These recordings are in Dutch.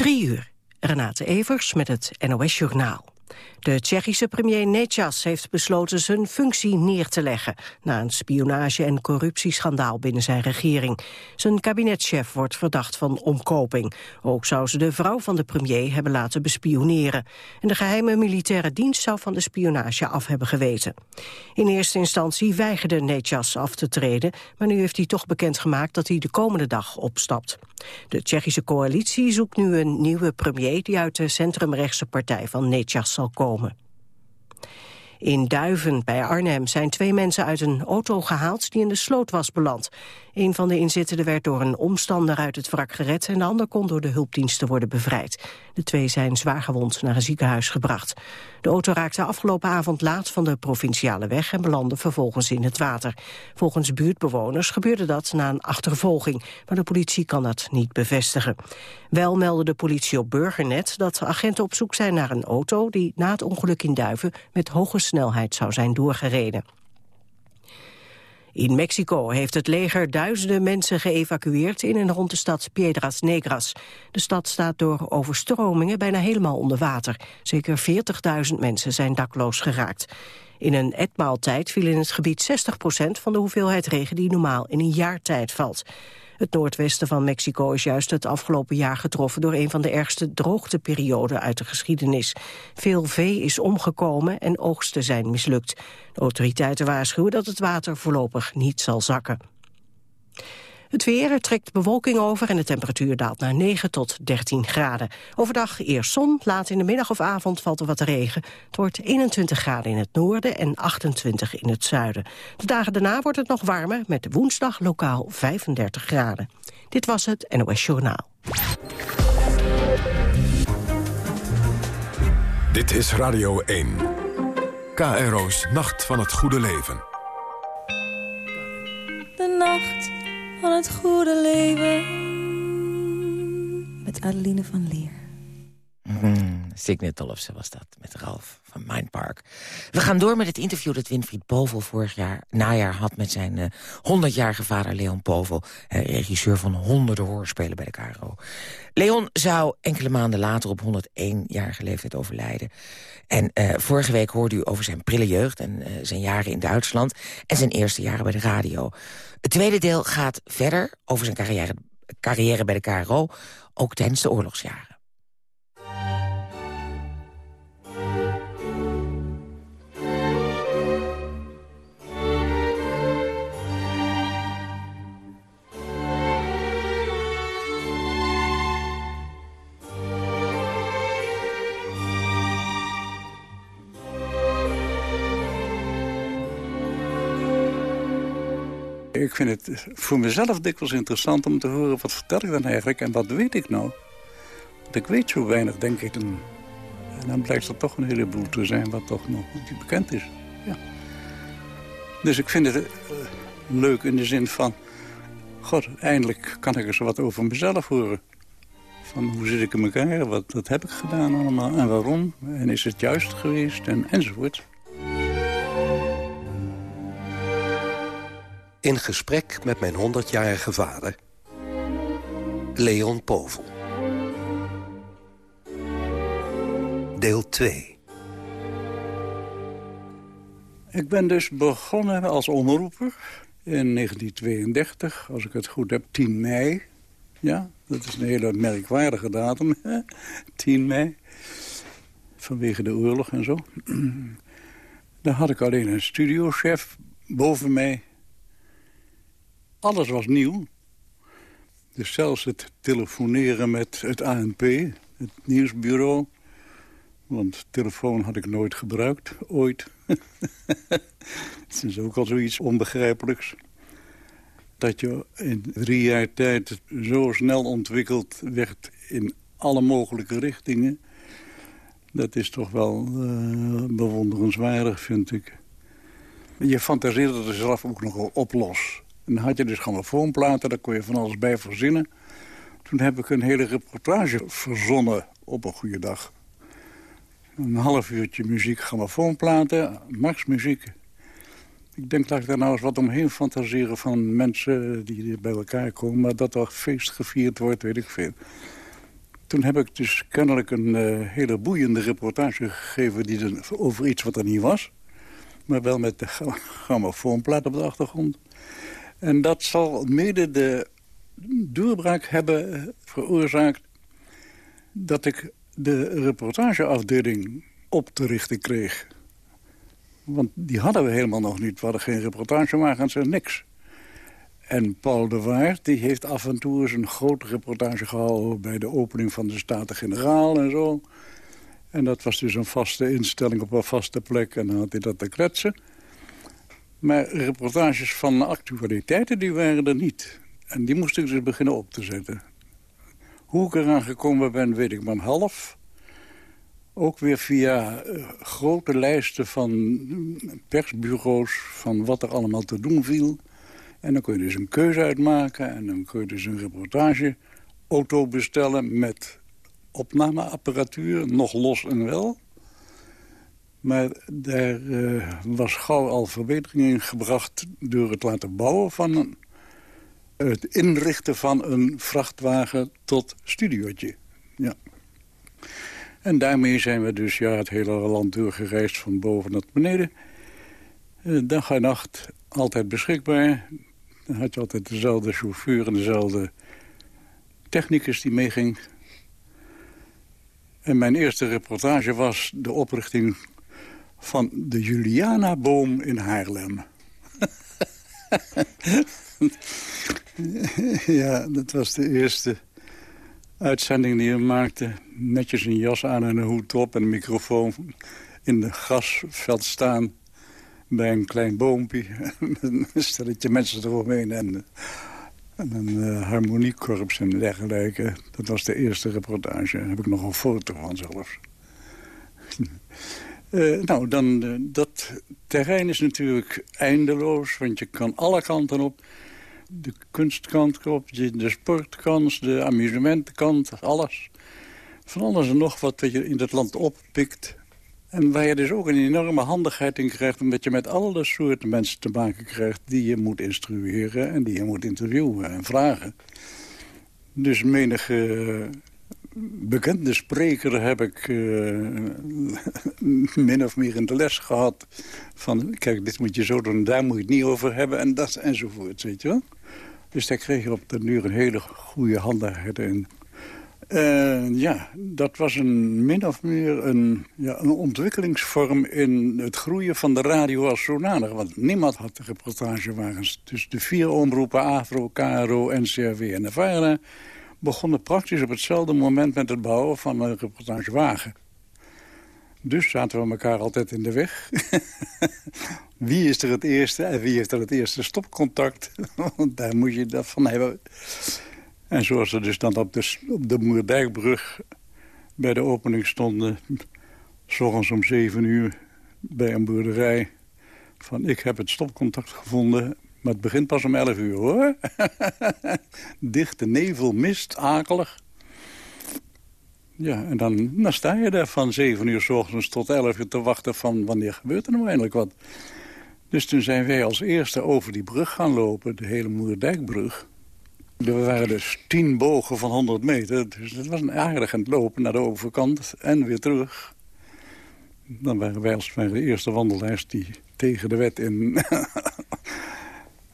Drie uur. Renate Evers met het NOS Journaal. De Tsjechische premier Necas heeft besloten zijn functie neer te leggen... na een spionage- en corruptieschandaal binnen zijn regering. Zijn kabinetchef wordt verdacht van omkoping. Ook zou ze de vrouw van de premier hebben laten bespioneren. En de geheime militaire dienst zou van de spionage af hebben geweten. In eerste instantie weigerde Necas af te treden... maar nu heeft hij toch bekendgemaakt dat hij de komende dag opstapt. De Tsjechische coalitie zoekt nu een nieuwe premier... die uit de centrumrechtse partij van Necas zal komen. In Duiven bij Arnhem zijn twee mensen uit een auto gehaald die in de sloot was beland. Een van de inzittenden werd door een omstander uit het wrak gered... en de ander kon door de hulpdiensten worden bevrijd. De twee zijn zwaargewond naar een ziekenhuis gebracht. De auto raakte afgelopen avond laat van de provinciale weg... en belandde vervolgens in het water. Volgens buurtbewoners gebeurde dat na een achtervolging... maar de politie kan dat niet bevestigen. Wel meldde de politie op Burgernet dat agenten op zoek zijn naar een auto... die na het ongeluk in Duiven met hoge snelheid zou zijn doorgereden. In Mexico heeft het leger duizenden mensen geëvacueerd in en rond de stad Piedras Negras. De stad staat door overstromingen bijna helemaal onder water. Zeker 40.000 mensen zijn dakloos geraakt. In een etmaaltijd viel in het gebied 60% van de hoeveelheid regen die normaal in een jaar tijd valt. Het noordwesten van Mexico is juist het afgelopen jaar getroffen... door een van de ergste droogteperioden uit de geschiedenis. Veel vee is omgekomen en oogsten zijn mislukt. De autoriteiten waarschuwen dat het water voorlopig niet zal zakken. Het weer, er trekt bewolking over en de temperatuur daalt naar 9 tot 13 graden. Overdag eerst zon, laat in de middag of avond valt er wat regen. Het wordt 21 graden in het noorden en 28 in het zuiden. De dagen daarna wordt het nog warmer, met woensdag lokaal 35 graden. Dit was het NOS Journaal. Dit is Radio 1. KRO's Nacht van het Goede Leven. Van het goede leven. Met Adeline van Leer. Mm, Olofsen was dat, met Ralf van Mindpark. We gaan door met het interview dat Winfried Povel vorig jaar najaar had... met zijn uh, eh, 100-jarige vader Leon Povel, uh, regisseur van honderden hoorspelen bij de KRO. Leon zou enkele maanden later op 101-jarige leeftijd overlijden. En uh, vorige week hoorde u over zijn prille jeugd en zijn jaren in Duitsland... en zijn eerste jaren bij de radio. Het tweede deel gaat verder over zijn carrière, carrière bij de KRO... ook tijdens de oorlogsjaren. Ik vind het voor mezelf dikwijls interessant om te horen... wat vertel ik dan eigenlijk en wat weet ik nou? Want ik weet zo weinig, denk ik. En, dan blijkt er toch een heleboel te zijn wat toch nog niet bekend is. Ja. Dus ik vind het uh, leuk in de zin van... God, eindelijk kan ik eens wat over mezelf horen. Van hoe zit ik in elkaar, wat, wat heb ik gedaan allemaal en waarom? En is het juist geweest en, enzovoort. In gesprek met mijn 100-jarige vader, Leon Povel. Deel 2. Ik ben dus begonnen als omroeper in 1932, als ik het goed heb, 10 mei. Ja, dat is een hele merkwaardige datum, 10 mei. Vanwege de oorlog en zo. Dan had ik alleen een studiochef boven mij alles was nieuw. Dus zelfs het telefoneren met het ANP, het nieuwsbureau. Want telefoon had ik nooit gebruikt, ooit. Het is ook al zoiets onbegrijpelijks. Dat je in drie jaar tijd zo snel ontwikkeld werd in alle mogelijke richtingen. Dat is toch wel uh, bewonderenswaardig, vind ik. Je fantaseerde er zelf ook nog op los. En dan had je dus grammofoonplaten, daar kon je van alles bij verzinnen. Toen heb ik een hele reportage verzonnen op een goede dag. Een half uurtje muziek, grammofoonplaten, muziek. Ik denk dat ik daar nou eens wat omheen fantaseren van mensen die bij elkaar komen. Maar dat er feest gevierd wordt, weet ik veel. toen heb ik dus kennelijk een uh, hele boeiende reportage gegeven... Die er, over iets wat er niet was. Maar wel met de grammofoonplaat op de achtergrond. En dat zal mede de doorbraak hebben veroorzaakt... dat ik de reportageafdeling op te richten kreeg. Want die hadden we helemaal nog niet. We hadden geen reportagewagens en niks. En Paul de Waard die heeft af en toe eens een grote reportage gehouden... bij de opening van de Staten-Generaal en zo. En dat was dus een vaste instelling op een vaste plek. En dan had hij dat te kletsen. Maar reportages van actualiteiten, die waren er niet. En die moest ik dus beginnen op te zetten. Hoe ik eraan gekomen ben, weet ik maar half. Ook weer via uh, grote lijsten van persbureaus... van wat er allemaal te doen viel. En dan kun je dus een keuze uitmaken. En dan kun je dus een reportageauto bestellen met opnameapparatuur. Nog los en wel. Maar daar uh, was gauw al verbetering in gebracht... door het laten bouwen van het inrichten van een vrachtwagen tot studiootje. Ja. En daarmee zijn we dus ja, het hele land doorgereisd van boven naar beneden. Uh, dag en nacht altijd beschikbaar. Dan had je altijd dezelfde chauffeur en dezelfde technicus die meeging. En mijn eerste reportage was de oprichting van de Juliana-boom in Haarlem. ja, dat was de eerste uitzending die we maakten. Netjes een jas aan en een hoed op en een microfoon in de grasveld staan bij een klein boompje. een stelletje mensen eromheen en, en een uh, harmoniekorps en dergelijke. Dat was de eerste reportage. Daar heb ik nog een foto van zelfs. Uh, nou, dan, uh, dat terrein is natuurlijk eindeloos, want je kan alle kanten op. De kunstkant op, de sportkant, de amusementenkant, alles. Van alles en nog wat dat je in het land oppikt. En waar je dus ook een enorme handigheid in krijgt... omdat je met alle soorten mensen te maken krijgt... die je moet instrueren en die je moet interviewen en vragen. Dus menige bekende spreker heb ik uh, min of meer in de les gehad. Van, kijk, dit moet je zo doen, daar moet je het niet over hebben en dat enzovoort, weet je wel. Dus daar kreeg je op de duur een hele goede handigheid in. Ja, dat was een min of meer een, ja, een ontwikkelingsvorm in het groeien van de radio als zodanig. Want niemand had de reportagewagens. Dus de vier omroepen, AVRO, KRO, NCRW en de VARA... begonnen praktisch op hetzelfde moment met het bouwen van een reportagewagen. Dus zaten we elkaar altijd in de weg. wie is er het eerste en wie heeft er het eerste stopcontact? Want daar moet je dat van hebben. En zoals ze dus dan op de, op de Moerdijkbrug bij de opening stonden... s om zeven uur bij een boerderij... van ik heb het stopcontact gevonden, maar het begint pas om elf uur, hoor. Dichte nevel, mist, akelig. Ja, en dan, sta je daar van zeven uur s ochtends tot elf uur te wachten... van wanneer gebeurt er nou eindelijk wat. Dus toen zijn wij als eerste over die brug gaan lopen, de hele Moerdijkbrug... Er waren dus tien bogen van 100 meter. Dus het was een aardig aan het lopen naar de overkant en weer terug. Dan waren wij als de eerste wandelaars die tegen de wet in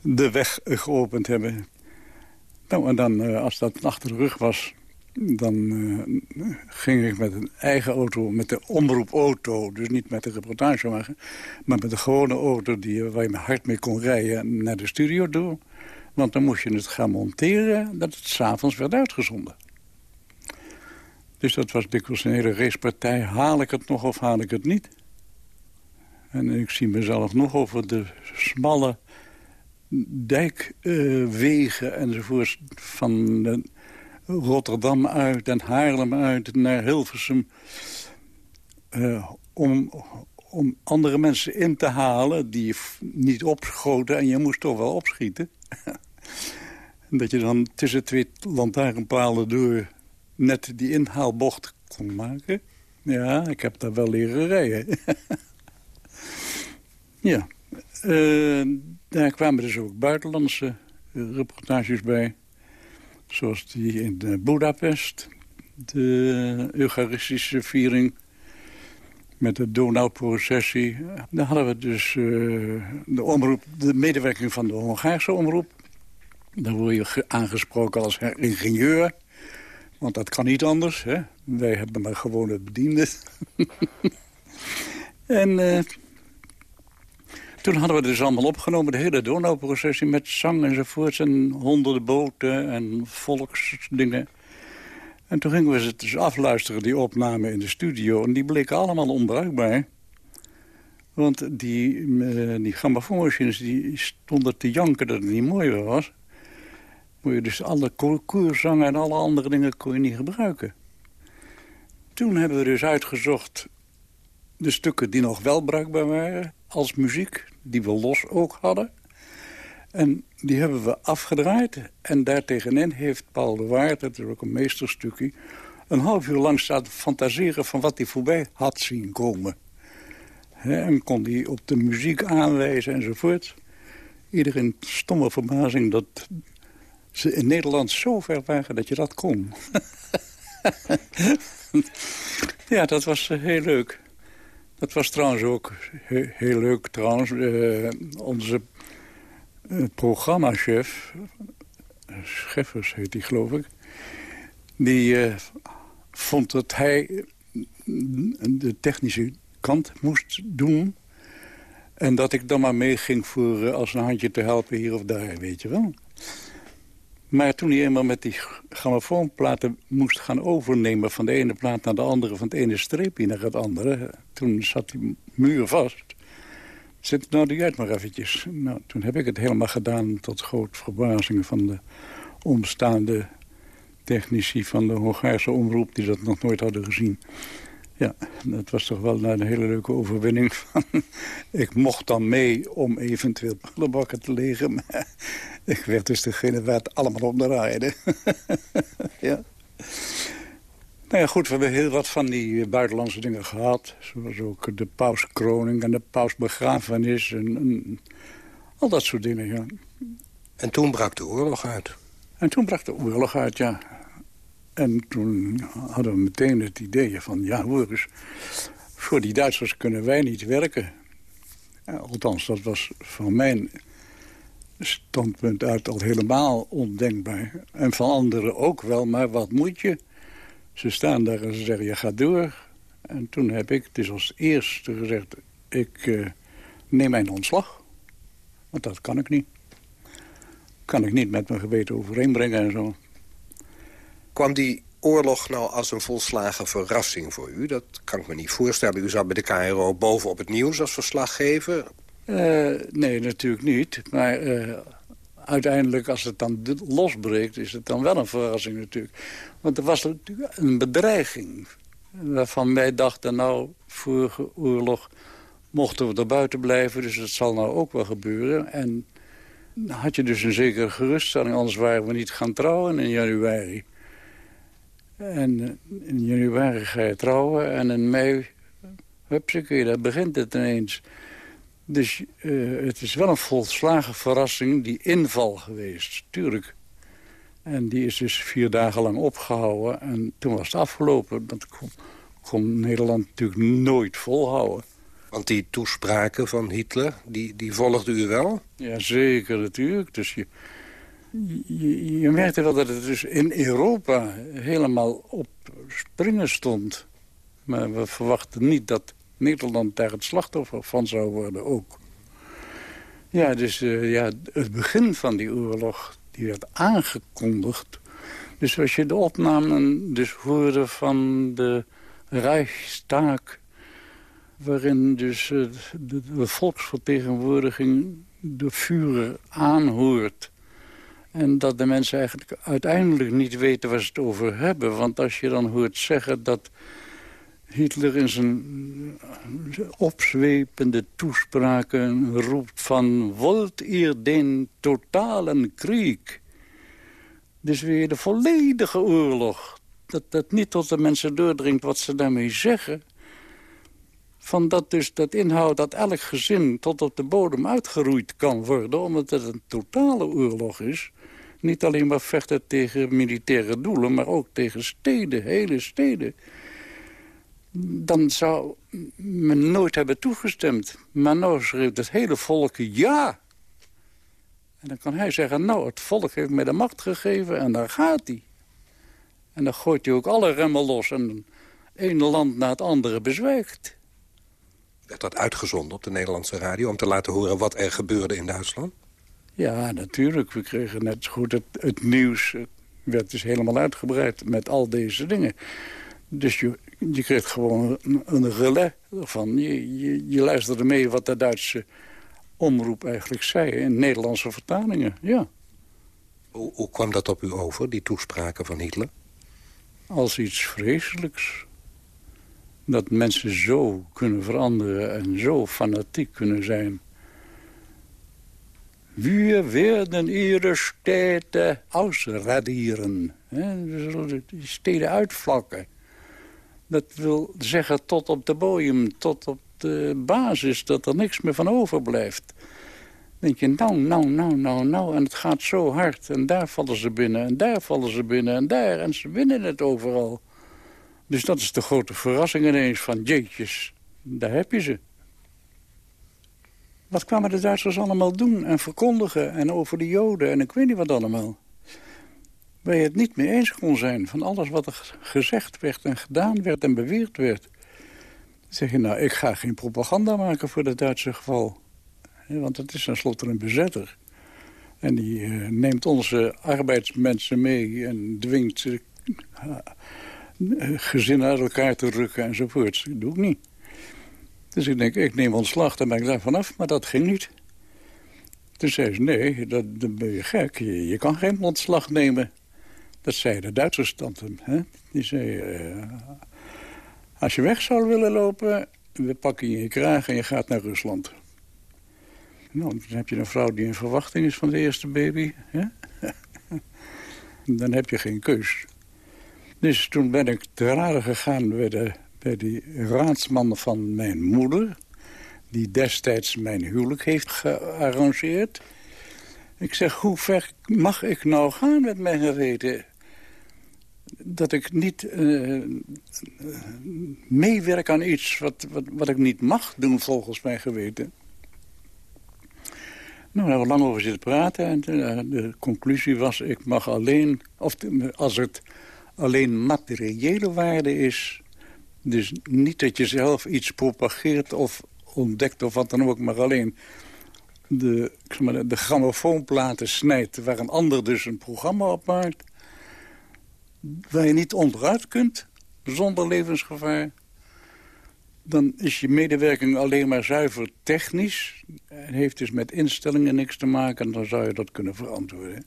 de weg geopend hebben. Nou, en dan, eh, als dat achter de rug was, dan uh, ging ik met een eigen auto, met de omroepauto, dus niet met de reportagewagen, maar met de gewone auto die, waar je hard mee kon rijden, naar de studio toe. Want dan moest je het gaan monteren dat het s'avonds werd uitgezonden. Dus dat was dikwijls een hele racepartij. Haal ik het nog of haal ik het niet? En ik zie mezelf nog over de smalle dijkwegen uh, enzovoorts... van Rotterdam uit en Haarlem uit naar Hilversum... Uh, om, om andere mensen in te halen die niet opschoten... en je moest toch wel opschieten. dat je dan tussen twee lantaarnpalen door net die inhaalbocht kon maken. Ja, ik heb daar wel leren rijden. ja. Uh, daar kwamen dus ook buitenlandse reportages bij. Zoals die in uh, Budapest. de Eucharistische viering met de Donau-processie. Daar hadden we dus de, omroep, de medewerking van de Hongaarse omroep. Dan word je aangesproken als ingenieur. Want dat kan niet anders. Hè? Wij hebben maar gewoon het bediende. en toen hadden we dus allemaal opgenomen, de hele Donau-processie... met zang enzovoorts en honderden boten en volksdingen. En toen gingen we ze dus afluisteren, die opnamen in de studio. En die bleken allemaal onbruikbaar. Want die, uh, die die stonden te janken dat het niet mooi was. Moet je dus alle koerzangen en alle andere dingen kon je niet gebruiken. Toen hebben we dus uitgezocht de stukken die nog wel bruikbaar waren als muziek. Die we los ook hadden. En die hebben we afgedraaid. En daartegenin heeft Paul de Waard, dat is ook een meesterstukje... een half uur lang staan fantaseren van wat hij voorbij had zien komen. en kon hij op de muziek aanwijzen enzovoort. Iedereen stomme verbazing dat ze in Nederland zo ver waren dat je dat kon. ja, dat was eh, heel leuk. Dat was trouwens ook heel, leuk. Trouwens, uh, onze programmachef, Scheffers heet die geloof ik... die vond dat hij de technische kant moest doen... en dat ik dan maar mee ging voor als een handje te helpen hier of daar, weet je wel. Maar toen hij eenmaal met die grammofoonplaten moest gaan overnemen... van de ene plaat naar de andere, van het ene streepje naar het andere... toen zat die muur vast. Zet nou die uit maar eventjes. Nou, toen heb ik het helemaal gedaan tot groot verbazing van de omstaande technici van de Hongaarse omroep... die dat nog nooit hadden gezien. Ja, dat was toch wel een hele leuke overwinning. ik mocht dan mee om eventueel prullenbakken te liggen. Maar ik werd dus degene waar het allemaal om draaide. ja. Nou ja, goed, we hebben heel wat van die buitenlandse dingen gehad. Zoals ook de pauskroning en de pausbegrafenis en, en al dat soort dingen, ja. En toen brak de oorlog uit? En toen brak de oorlog uit, ja. En toen hadden we meteen het idee van... ja, hoor eens, voor die Duitsers kunnen wij niet werken. althans, dat was van mijn standpunt uit al helemaal ondenkbaar. En van anderen ook wel, maar wat moet je? Ze staan daar en ze zeggen, je gaat door. En toen heb ik, het is als eerste gezegd... ik uh, neem mijn ontslag. Want dat kan ik niet. Kan ik niet met mijn geweten overeenbrengen en zo. Kwam die oorlog nou als een volslagen verrassing voor u? Dat kan ik me niet voorstellen. U zat bij de KRO bovenop het nieuws als verslaggever. Uh, nee, natuurlijk niet. Maar uh, uiteindelijk, als het dan losbreekt... is het dan wel een verrassing natuurlijk. Want er was natuurlijk een bedreiging... waarvan wij dachten, nou, vorige oorlog mochten we er buiten blijven... dus dat zal nou ook wel gebeuren. En had je dus een zekere geruststelling... anders waren we niet gaan trouwen in januari... En eh, in januari ga je trouwen en in mei, hupsakee, daar begint het ineens. Dus uh, het is wel een volslagen verrassing, die inval geweest, tuurlijk. En die is dus vier dagen lang opgehouden en toen was het afgelopen. Dat kon, kon Nederland natuurlijk nooit volhouden. Want die toespraken van Hitler, die, die volgde u wel? Ja, zeker natuurlijk. Dus je, je, merkte wel dat het dus in Europa helemaal op springen stond. Maar we verwachten niet dat Nederland daar het slachtoffer van zou worden ook. Ja, dus uh, ja, het begin van die oorlog die werd aangekondigd. Dus als je de opnamen dus hoorde van de Rijkstaak... waarin dus uh, de, de volksvertegenwoordiging de vuren aanhoort... En dat de mensen eigenlijk uiteindelijk niet weten waar ze het over hebben. Want als je dan hoort zeggen dat Hitler in zijn opzwepende toespraken roept van... Wollt ihr den totalen krieg? Dus weer de volledige oorlog. Dat dat niet tot de mensen doordringt wat ze daarmee zeggen. Van dat dus dat inhoudt dat elk gezin tot op de bodem uitgeroeid kan worden... omdat het een totale oorlog is Niet alleen maar vechten tegen militaire doelen, maar ook tegen steden, hele steden. Dan zou men nooit hebben toegestemd. Maar nou schreeuwt het hele volk ja. En dan kan hij zeggen, nou, het volk heeft mij de macht gegeven en daar gaat hij. En dan gooit hij ook alle remmen los en een land na het andere bezwijkt. Werd dat uitgezonden op de Nederlandse radio... om te laten horen wat er gebeurde in Duitsland? Ja, natuurlijk. We kregen net goed het, het nieuws. Het werd dus helemaal uitgebreid met al deze dingen. Dus je, je kreeg gewoon een, een relais ervan. Je, je, je luisterde mee wat de Duitse omroep eigenlijk zei... in Nederlandse vertalingen, ja. Hoe, hoe kwam dat op u over, die toespraken van Hitler? Als iets vreselijks. Dat mensen zo kunnen veranderen en zo fanatiek kunnen zijn. We werden ihre steden ausradieren. We zullen die steden uitvlakken. Dat wil zeggen tot op de bodem, tot op de basis, dat er niks meer van overblijft. Dan denk je, nou, nou, nou, nou, nou, en het gaat zo hard. En daar vallen ze binnen, en daar vallen ze binnen, en daar. En ze winnen het overal. Dus dat is de grote verrassing ineens van, jeetjes, daar heb je ze. Wat kwamen de Duitsers allemaal doen en verkondigen en over de Joden en ik weet niet wat allemaal. Waar je het niet mee eens kon zijn van alles wat er gezegd werd en gedaan werd en beweerd werd. Dan zeg je, nou, ik ga geen propaganda maken voor het Duitse geval. Want het is tenslotte een bezetter. En die uh, neemt onze arbeidsmensen mee en dwingt ze uh, gezinnen uit elkaar te rukken enzovoort. Dat doe ik niet. Dus ik denk, ik neem ontslag, dan ben ik daar vanaf. Maar dat ging niet. Toen zei ze, nee, dat, dan ben je gek. Je, kan geen ontslag nemen. Dat zei de Duitse tante. Hè? Die zei, uh, als je weg zou willen lopen... we pakken je in je kraag en je gaat naar Rusland. Nou, dan heb je een vrouw die in verwachting is van de eerste baby. Hè? dan heb je geen keus. Dus toen ben ik te raden gegaan bij de die raadsman van mijn moeder... die destijds mijn huwelijk heeft gearrangeerd. Ik zeg, hoe ver mag ik nou gaan met mijn geweten? Dat ik niet uh, meewerk aan iets wat, wat, wat ik niet mag doen volgens mijn geweten. Nou, daar hebben we lang over zitten praten. En de, de, conclusie was, ik mag alleen... of als het alleen materiële waarde is... Dus niet dat je zelf iets propageert of ontdekt of wat dan ook... maar alleen de, zeg maar, de grammofoonplaten snijdt... waar een ander dus een programma op maakt... waar je niet onderuit kunt, zonder levensgevaar... dan is je medewerking alleen maar zuiver technisch... en heeft dus met instellingen niks te maken... en dan zou je dat kunnen verantwoorden.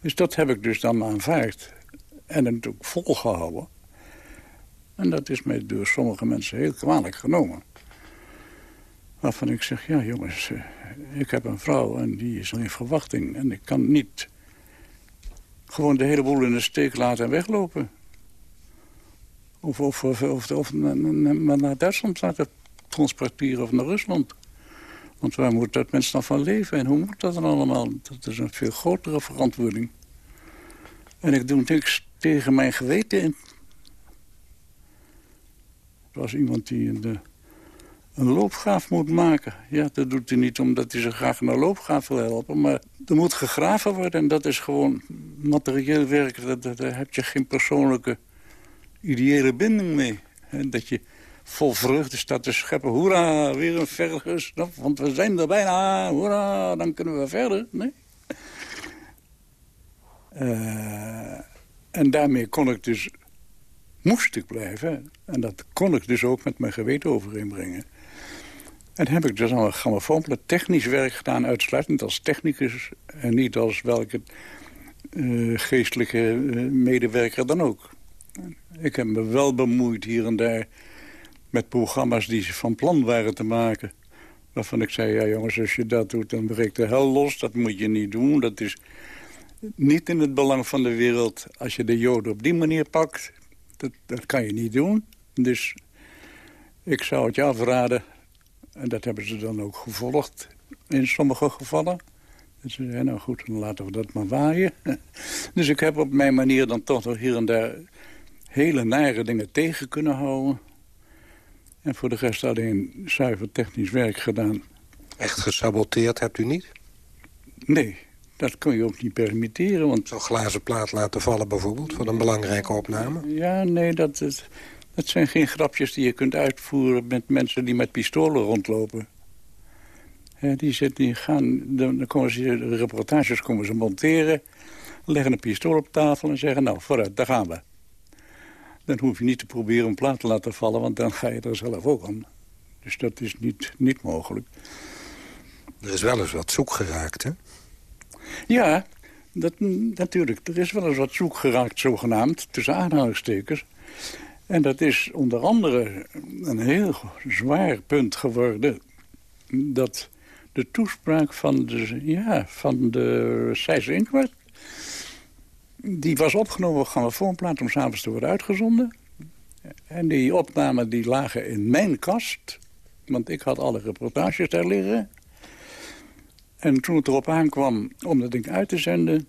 Dus dat heb ik dus dan aanvaard. En natuurlijk volgehouden. En dat is mij door sommige mensen heel kwalijk genomen. Waarvan ik zeg, ja jongens, eh, ik heb een vrouw en die is in verwachting. En ik kan niet gewoon de hele boel in de steek laten en weglopen. Of, of, of, of, of naar Duitsland laten transporteren of naar Rusland. Want waar moet dat mensen dan van leven en hoe moet dat dan allemaal? Dat is een veel grotere verantwoording. En ik doe niks tegen mijn geweten in. Er was iemand die een, een loopgraaf moet maken. Ja, dat doet hij niet omdat hij zo graag naar loopgraaf wil helpen. Maar er moet gegraven worden en dat is gewoon materieel werk. Daar, heb je geen persoonlijke ideële binding mee. dat je vol vreugde staat te scheppen. Hoera, weer een verder want we zijn er bijna. Hoera, dan kunnen we verder. Nee. Uh, en daarmee kon ik dus moest ik blijven. En dat kon ik dus ook met mijn geweten overeenbrengen. En heb ik dus al een grammofoonplaat technisch werk gedaan... uitsluitend als technicus en niet als welke uh, geestelijke uh, medewerker dan ook. Ik heb me wel bemoeid hier en daar met programma's die ze van plan waren te maken. Waarvan ik zei, ja jongens, als je dat doet, dan breekt de hel los. Dat moet je niet doen. Dat is niet in het belang van de wereld als je de joden op die manier pakt. Dat, dat kan je niet doen. Dus ik zou het je afraden. En dat hebben ze dan ook gevolgd in sommige gevallen. Dus ze zei, nou goed, dan laten we dat maar waaien. dus ik heb op mijn manier dan toch nog hier en daar hele nare dingen tegen kunnen houden. En voor de rest alleen zuiver technisch werk gedaan. Echt gesaboteerd hebt u niet? Nee, dat kun je ook niet permitteren. Want... Zo'n glazen plaat laten vallen bijvoorbeeld, voor een belangrijke opname? Ja, nee, dat, dat, dat zijn geen grapjes die je kunt uitvoeren met mensen die met pistolen rondlopen. die, zit, die gaan, dan komen ze, de reportages komen ze monteren, leggen een pistool op tafel en zeggen, nou, vooruit, daar gaan we. Dan hoef je niet te proberen een plaat te laten vallen, want dan ga je er zelf ook aan. Dus dat is niet, niet mogelijk. Er is wel eens wat zoek geraakt, hè? Ja, dat, natuurlijk. Er is wel eens wat zoek geraakt, zogenaamd, tussen aanhalingstekens. En dat is onder andere een heel zwaar punt geworden... dat de toespraak van de, ja, van de die was opgenomen op voorplaat om s'avonds te worden uitgezonden. En die opnamen die lagen in mijn kast... want ik had alle reportages daar liggen... En toen het erop aankwam om dat ding uit te zenden...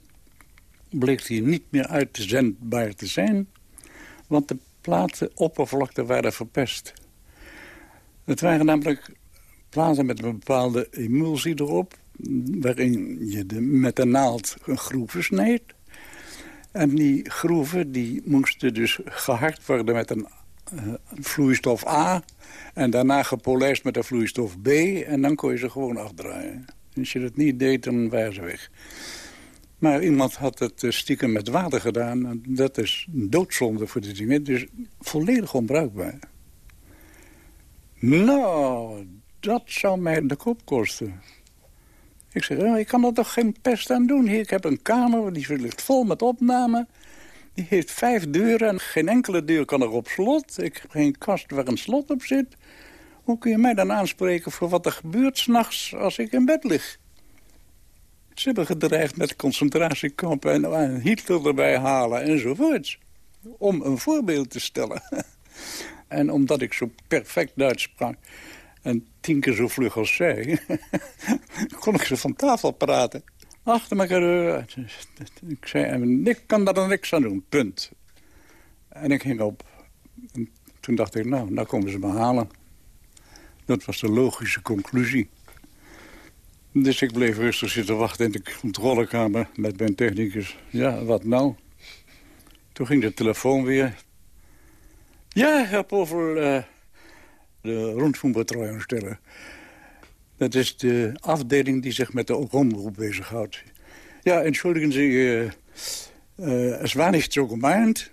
bleek hij niet meer uit te zijn... want de platenoppervlakte waren verpest. Het waren namelijk platen met een bepaalde emulsie erop... waarin je de, met de naald een groeven sneed. En die groeven die moesten dus gehard worden met een uh, vloeistof A... en daarna gepolijst met de vloeistof B... en dan kon je ze gewoon afdraaien. Als je dat niet deed, dan waren ze weg. Maar iemand had het eh, stiekem met water gedaan. Dat is een doodzonde voor de dingen. Dus volledig onbruikbaar. Nou, dat zou mij de kop kosten. Ik zeg, nou, ik kan er toch geen pest aan doen. Hier, ik heb een kamer, die ligt vol met opnamen. Die heeft vijf deuren en geen enkele deur kan er op slot. Ik heb geen kast waar een slot op zit. Hoe kun je mij dan aanspreken voor wat er gebeurt s'nachts als ik in bed lig? Ze hebben gedreigd met concentratiekampen en, en Hitler erbij halen enzovoorts. Om een voorbeeld te stellen. en omdat ik zo perfect Duits sprak en tien keer zo vlug als zij... kon ik ze van tafel praten. Achter elkaar. Ik zei, ik kan daar niks aan doen, punt. En ik ging op. En toen dacht ik, nou, nou komen ze me halen. Dat was de logische conclusie. Dus ik bleef rustig zitten wachten in de controlekamer met mijn technicus. Ja, wat nou? Toen ging de telefoon weer. Ja, Herr Povel, uh, de rondvoerbetreuing stellen. Dat is de afdeling die zich met de omroep bezighoudt. Ja, entschuldigen Sie, uh, uh, es war nicht so gemeint.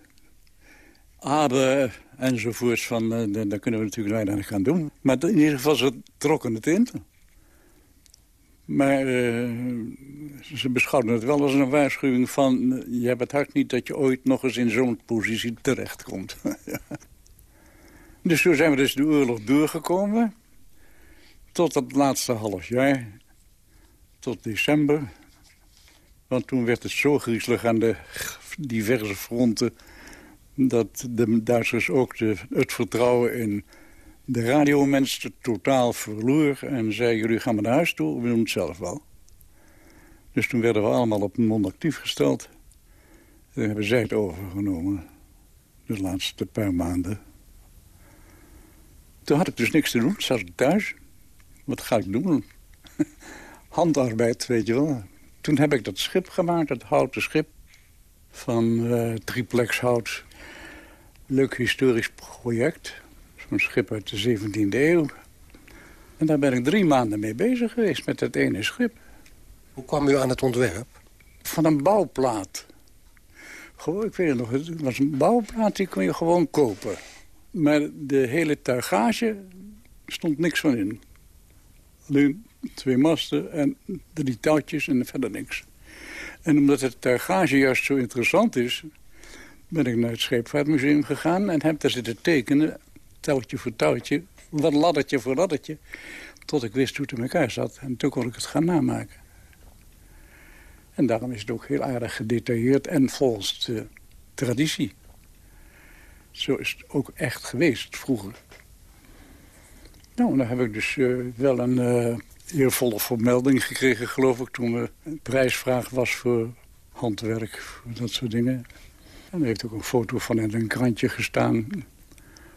Aber enzovoorts. Van, uh, daar kunnen we natuurlijk weinig gaan doen. Maar in ieder geval, ze trokken het in. Maar uh, ze beschouwden het wel als een waarschuwing van... je hebt het hart niet dat je ooit nog eens in zo'n positie terechtkomt. dus zo zijn we dus de oorlog doorgekomen. Tot het laatste half jaar. Tot december. Want toen werd het zo griezelig aan de diverse fronten dat de Duitsers ook het vertrouwen in de radiomensen totaal verloor... en zei, jullie gaan maar naar huis toe, we doen het zelf wel. Dus toen werden we allemaal op non-actief gesteld. En hebben zij het overgenomen, de laatste paar maanden. Toen had ik dus niks te doen, zat ik thuis. Wat ga ik doen? Handarbeid, weet je wel. Toen heb ik dat schip gemaakt, dat houten schip van uh, triplex hout leuk historisch project. Zo'n schip uit de 17e eeuw. En daar ben ik drie maanden mee bezig geweest met dat ene schip. Hoe kwam u aan het ontwerp? Van een bouwplaat. Gewoon, ik weet het nog, het was een bouwplaat die kon je gewoon kopen. Maar de hele tuigage stond niks van in. Alleen twee masten en drie touwtjes en verder niks. En omdat het tuigage juist zo interessant is ben ik naar het Scheepvaartmuseum gegaan... en heb daar zitten tekenen, touwtje voor touwtje, wat laddertje voor laddertje... tot ik wist hoe het in elkaar zat. En toen kon ik het gaan namaken. En daarom is het ook heel aardig gedetailleerd en volgens de traditie. Zo is het ook echt geweest vroeger. Nou, dan heb ik dus uh, wel een uh, eervolle vermelding gekregen, geloof ik... toen een prijsvraag was voor handwerk, voor dat soort dingen. En er heeft ook een foto van in een krantje gestaan.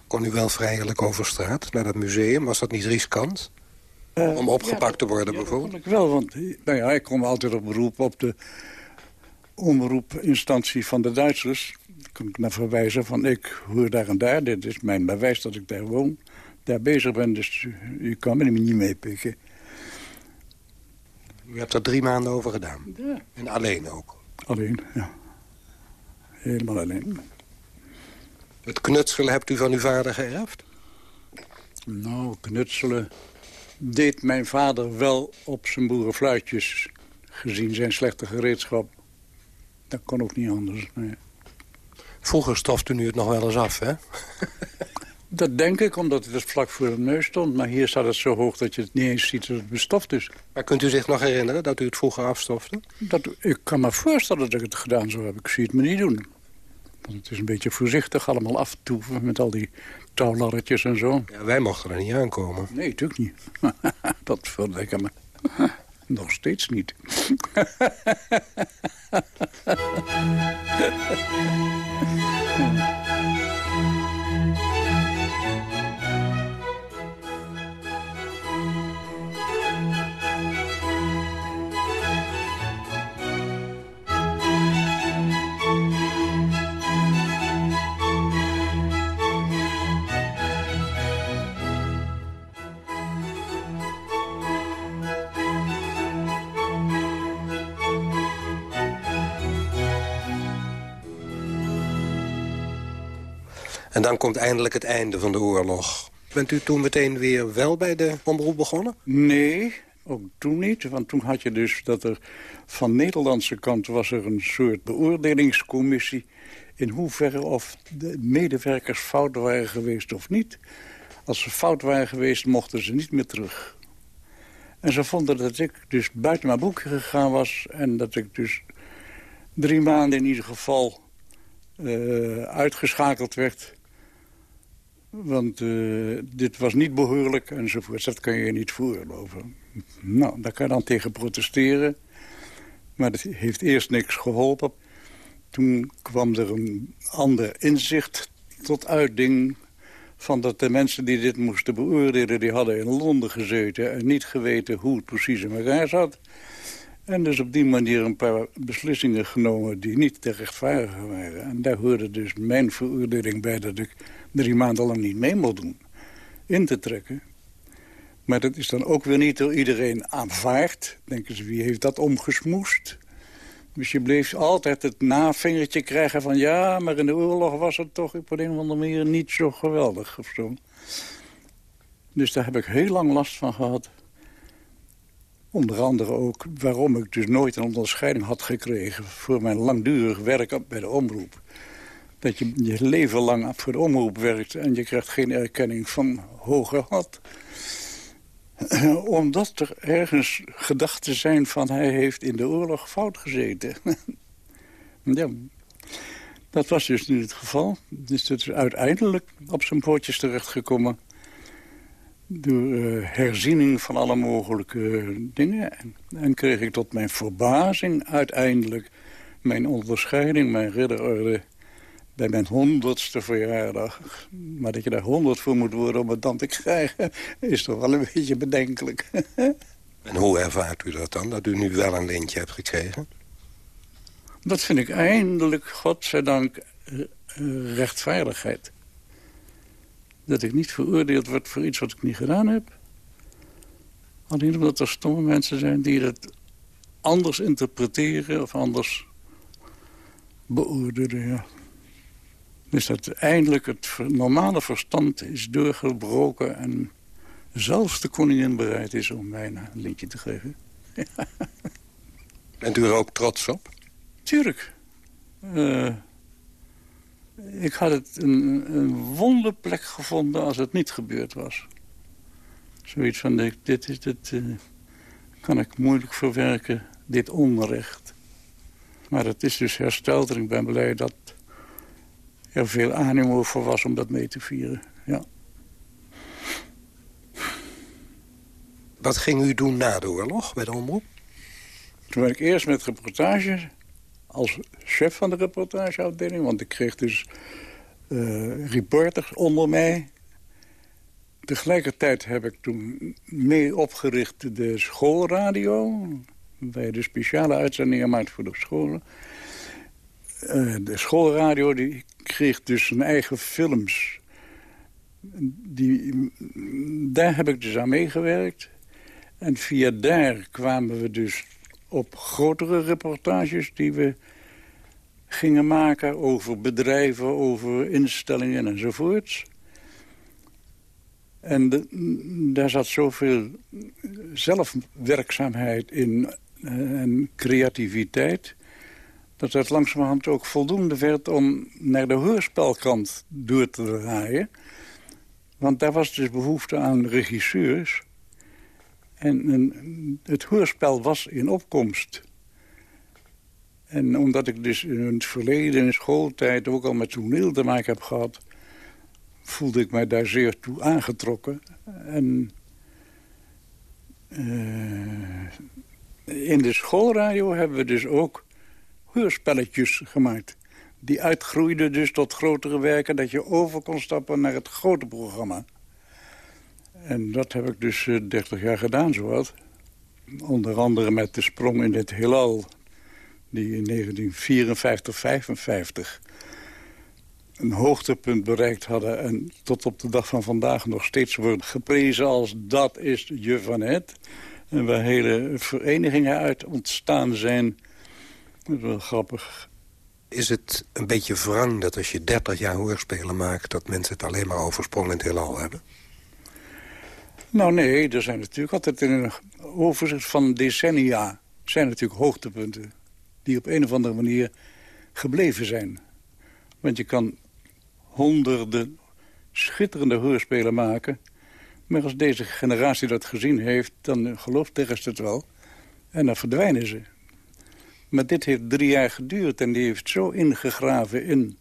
Kon u wel vrijelijk over straat naar dat museum? Was dat niet riskant? Om opgepakt te worden ja, bijvoorbeeld? Ik wel, want nou ja, ik kom altijd op beroep op de omroepinstantie van de Duitsers. Daar kan ik naar verwijzen van ik hoor daar en daar. Dit is mijn bewijs dat ik daar woon. Daar bezig ben, dus u kan me niet meepikken. U hebt er drie maanden over gedaan. Ja. En alleen ook. Alleen, ja. Helemaal alleen. Het knutselen hebt u van uw vader geërfd? Nou, knutselen deed mijn vader wel op zijn boerenfluitjes... gezien zijn slechte gereedschap. Dat kon ook niet anders. nee. Vroeger stofte u het nog wel eens af, hè? Dat denk ik, omdat het dus vlak voor de neus stond. Maar hier staat het zo hoog dat je het niet eens ziet dat het bestoft is. Maar kunt u zich nog herinneren dat u het vroeger afstofte? Dat, ik kan me voorstellen dat ik het gedaan zou hebben. Ik zie het me niet doen. Want het is een beetje voorzichtig allemaal aftoeven met al die touwlarretjes en zo. Ja, wij mochten er niet aankomen. Nee, natuurlijk niet. dat verdikke me. Nog steeds niet. En dan komt eindelijk het einde van de oorlog. Bent u toen meteen weer wel bij de omroep begonnen? Nee, ook toen niet. Want toen had je dus dat er van Nederlandse kant was er een soort beoordelingscommissie... in hoeverre of de medewerkers fout waren geweest of niet. Als ze fout waren geweest, mochten ze niet meer terug. En ze vonden dat ik dus buiten mijn boekje gegaan was... en dat ik dus drie maanden in ieder geval eh, uitgeschakeld werd... Want eh, dit was niet behoorlijk enzovoort. Dat kan je niet veroorloven. Nou, daar kan je dan tegen protesteren. Maar dat heeft eerst niks geholpen. Toen kwam er een ander inzicht tot uitding... van dat de mensen die dit moesten beoordelen... die hadden in Londen gezeten en niet geweten hoe het precies in elkaar zat. En dus op die manier een paar beslissingen genomen... die niet te rechtvaardigen waren. En daar hoorde dus mijn veroordeling bij... dat ik drie maanden lang niet mee mocht doen. In te trekken. Maar dat is dan ook weer niet door iedereen aanvaard. Denken ze, wie heeft dat omgesmoest? Dus je bleef altijd het navingertje krijgen van... ja, maar in de oorlog was het toch op een of andere manier niet zo geweldig of zo. Dus daar heb ik heel lang last van gehad. Onder andere ook waarom ik dus nooit een onderscheiding had gekregen... voor mijn langdurig werk bij de omroep. Dat je je leven lang voor de omroep werkt... en je krijgt geen erkenning van hoger had. Omdat er ergens gedachten zijn van... hij heeft in de oorlog fout gezeten. ja, dat was dus niet het geval. Dus dat is uiteindelijk op zijn pootjes terechtgekomen door uh, herziening van alle mogelijke dingen. En, en, kreeg ik tot mijn verbazing uiteindelijk mijn onderscheiding, mijn ridderorde... bij mijn honderdste verjaardag. Maar dat je daar honderd voor moet worden om het dan te krijgen... is toch wel een beetje bedenkelijk. en hoe ervaart u dat dan, dat u nu wel een lintje hebt gekregen? Dat vind ik eindelijk, godzijdank, rechtvaardigheid dat ik niet veroordeeld word voor iets wat ik niet gedaan heb. Alleen omdat er stomme mensen zijn die het anders interpreteren of anders beoordelen. Ja. Dus dat eindelijk het normale verstand is doorgebroken... en zelfs de koningin bereid is om mij een liedje te geven. Bent u er ook trots op? Tuurlijk. Uh, ik had het een, een wonderplek gevonden als het niet gebeurd was. Zoiets van, dit, dit, dit uh, kan ik moeilijk verwerken, dit onrecht. Maar het is dus hersteld en ik ben blij dat er veel animo voor was om dat mee te vieren. Ja. Wat ging u doen na de oorlog bij de omroep? Toen ben ik eerst met reportage als chef van de reportageafdeling... want ik kreeg dus uh, reporters onder mij. Tegelijkertijd heb ik toen mee opgericht de schoolradio... waar je de speciale uitzendingen maakt voor de scholen. Uh, de schoolradio die kreeg dus zijn eigen films. Die, daar heb ik dus aan meegewerkt. En via daar kwamen we dus op grotere reportages die we gingen maken over bedrijven, over instellingen enzovoorts. En daar zat zoveel zelfwerkzaamheid in eh, en creativiteit... dat het langzamerhand ook voldoende werd om naar de hoorspelkant door te draaien. Want daar was dus behoefte aan regisseurs... En, het hoorspel was in opkomst. En omdat ik dus in het verleden, in schooltijd... ook al met toneel te maken heb gehad... voelde ik mij daar zeer toe aangetrokken. En uh, in de schoolradio hebben we dus ook hoorspelletjes gemaakt. Die uitgroeiden dus tot grotere werken... dat je over kon stappen naar het grote programma. En dat heb ik dus 30 eh, jaar gedaan, zowat. Onder andere met de sprong in het heelal. Die in 1954, 55 een hoogtepunt bereikt hadden... en tot op de dag van vandaag nog steeds wordt geprezen als dat is je van het. En waar hele verenigingen uit ontstaan zijn. Dat is wel grappig. Is het een beetje wrang dat als je 30 jaar hoorspelen maakt... dat mensen het alleen maar over sprong in het heelal hebben? Nou nee, er zijn natuurlijk altijd in een overzicht van decennia... zijn natuurlijk hoogtepunten die op een of andere manier gebleven zijn. Want je kan honderden schitterende hoorspelen maken... maar als deze generatie dat gezien heeft, dan gelooft de rest het wel. En dan verdwijnen ze. Maar dit heeft drie jaar geduurd en die heeft zo ingegraven in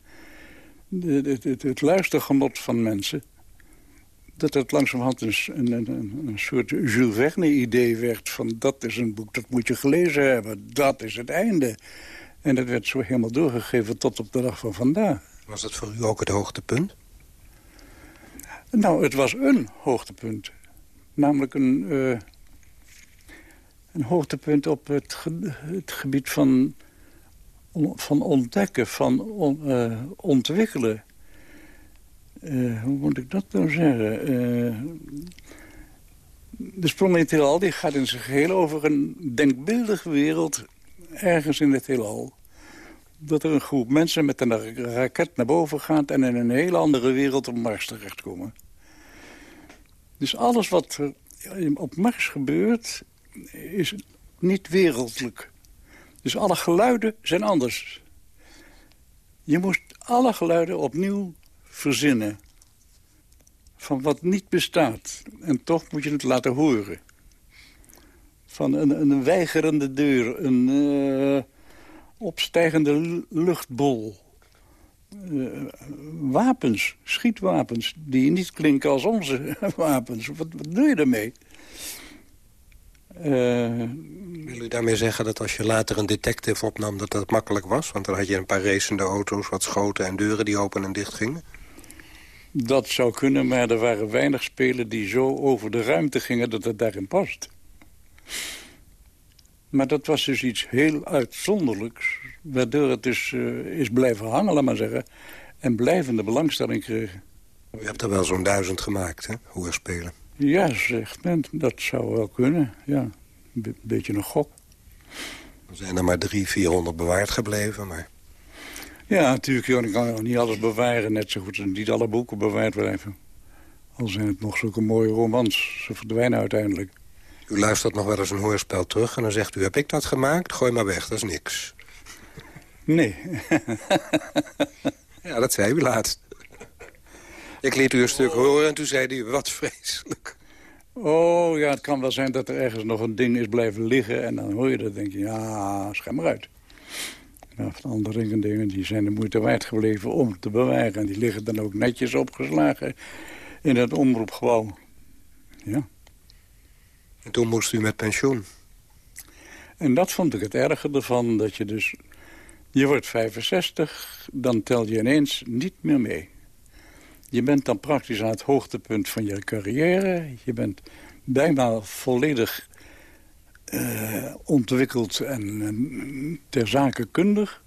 het, het, het luistergenot van mensen dat het langzamerhand een, een, een, een soort Jules Verne-idee werd... van dat is een boek, dat moet je gelezen hebben, dat is het einde. En dat werd zo helemaal doorgegeven tot op de dag van vandaag. Was dat voor u ook het hoogtepunt? Nou, het was een hoogtepunt. Namelijk een, uh, een hoogtepunt op het, het gebied van, van ontdekken, van uh, ontwikkelen. Uh, hoe moet ik dat nou zeggen? Uh, de sprong in het heelal die gaat in zijn geheel over een denkbeeldige wereld ergens in het heelal. Dat er een groep mensen met een raket naar boven gaat... en in een hele andere wereld op Mars terechtkomen. Dus alles wat er op Mars gebeurt, is niet wereldlijk. Dus alle geluiden zijn anders. Je moest alle geluiden opnieuw verzinnen. Van wat niet bestaat. En toch moet je het laten horen. Van een, een weigerende deur, een uh, opstijgende luchtbol. Uh, wapens, schietwapens, die niet klinken als onze wapens. Wat, wat doe je daarmee? Uh, Wil u daarmee zeggen dat als je later een detective opnam... dat dat makkelijk was? Want dan had je een paar racende auto's, wat schoten en deuren die open en dicht gingen? Dat zou kunnen, maar er waren weinig spelen die zo over de ruimte gingen dat het daarin past. Maar dat was dus iets heel uitzonderlijks. Waardoor het dus uh, is blijven hangen, laat maar zeggen. En blijvende belangstelling kreeg. U hebt er wel zo'n duizend gemaakt, hè? spelen. Ja, zegt men. Dat zou wel kunnen, ja. Een beetje een gok. Er zijn er maar drie, vierhonderd bewaard gebleven, maar... Ja, natuurlijk. Je kan niet alles bewaren. Net zo goed als niet alle boeken bewaard blijven. Al zijn het nog zulke mooie romans. Ze verdwijnen uiteindelijk. U luistert nog wel eens een hoorspel terug en dan zegt u... heb ik dat gemaakt? Gooi maar weg, dat is niks. Nee. ja, dat zei u laatst. Ik liet u een stuk horen en toen zei u, wat vreselijk. Oh, ja, het kan wel zijn dat er ergens nog een ding is blijven liggen... en dan hoor je dat denk je, ja, schijn maar uit. Of andere dingen die zijn de moeite waard gebleven om te bewaren. En die liggen dan ook netjes opgeslagen in het omroepgebouw. Ja. En toen moest u met pensioen. En dat vond ik het erge ervan, dat je dus... Je wordt 65, dan tel je ineens niet meer mee. Je bent dan praktisch aan het hoogtepunt van je carrière. Je bent bijna volledig uh, ontwikkeld en uh, ter zake kundig.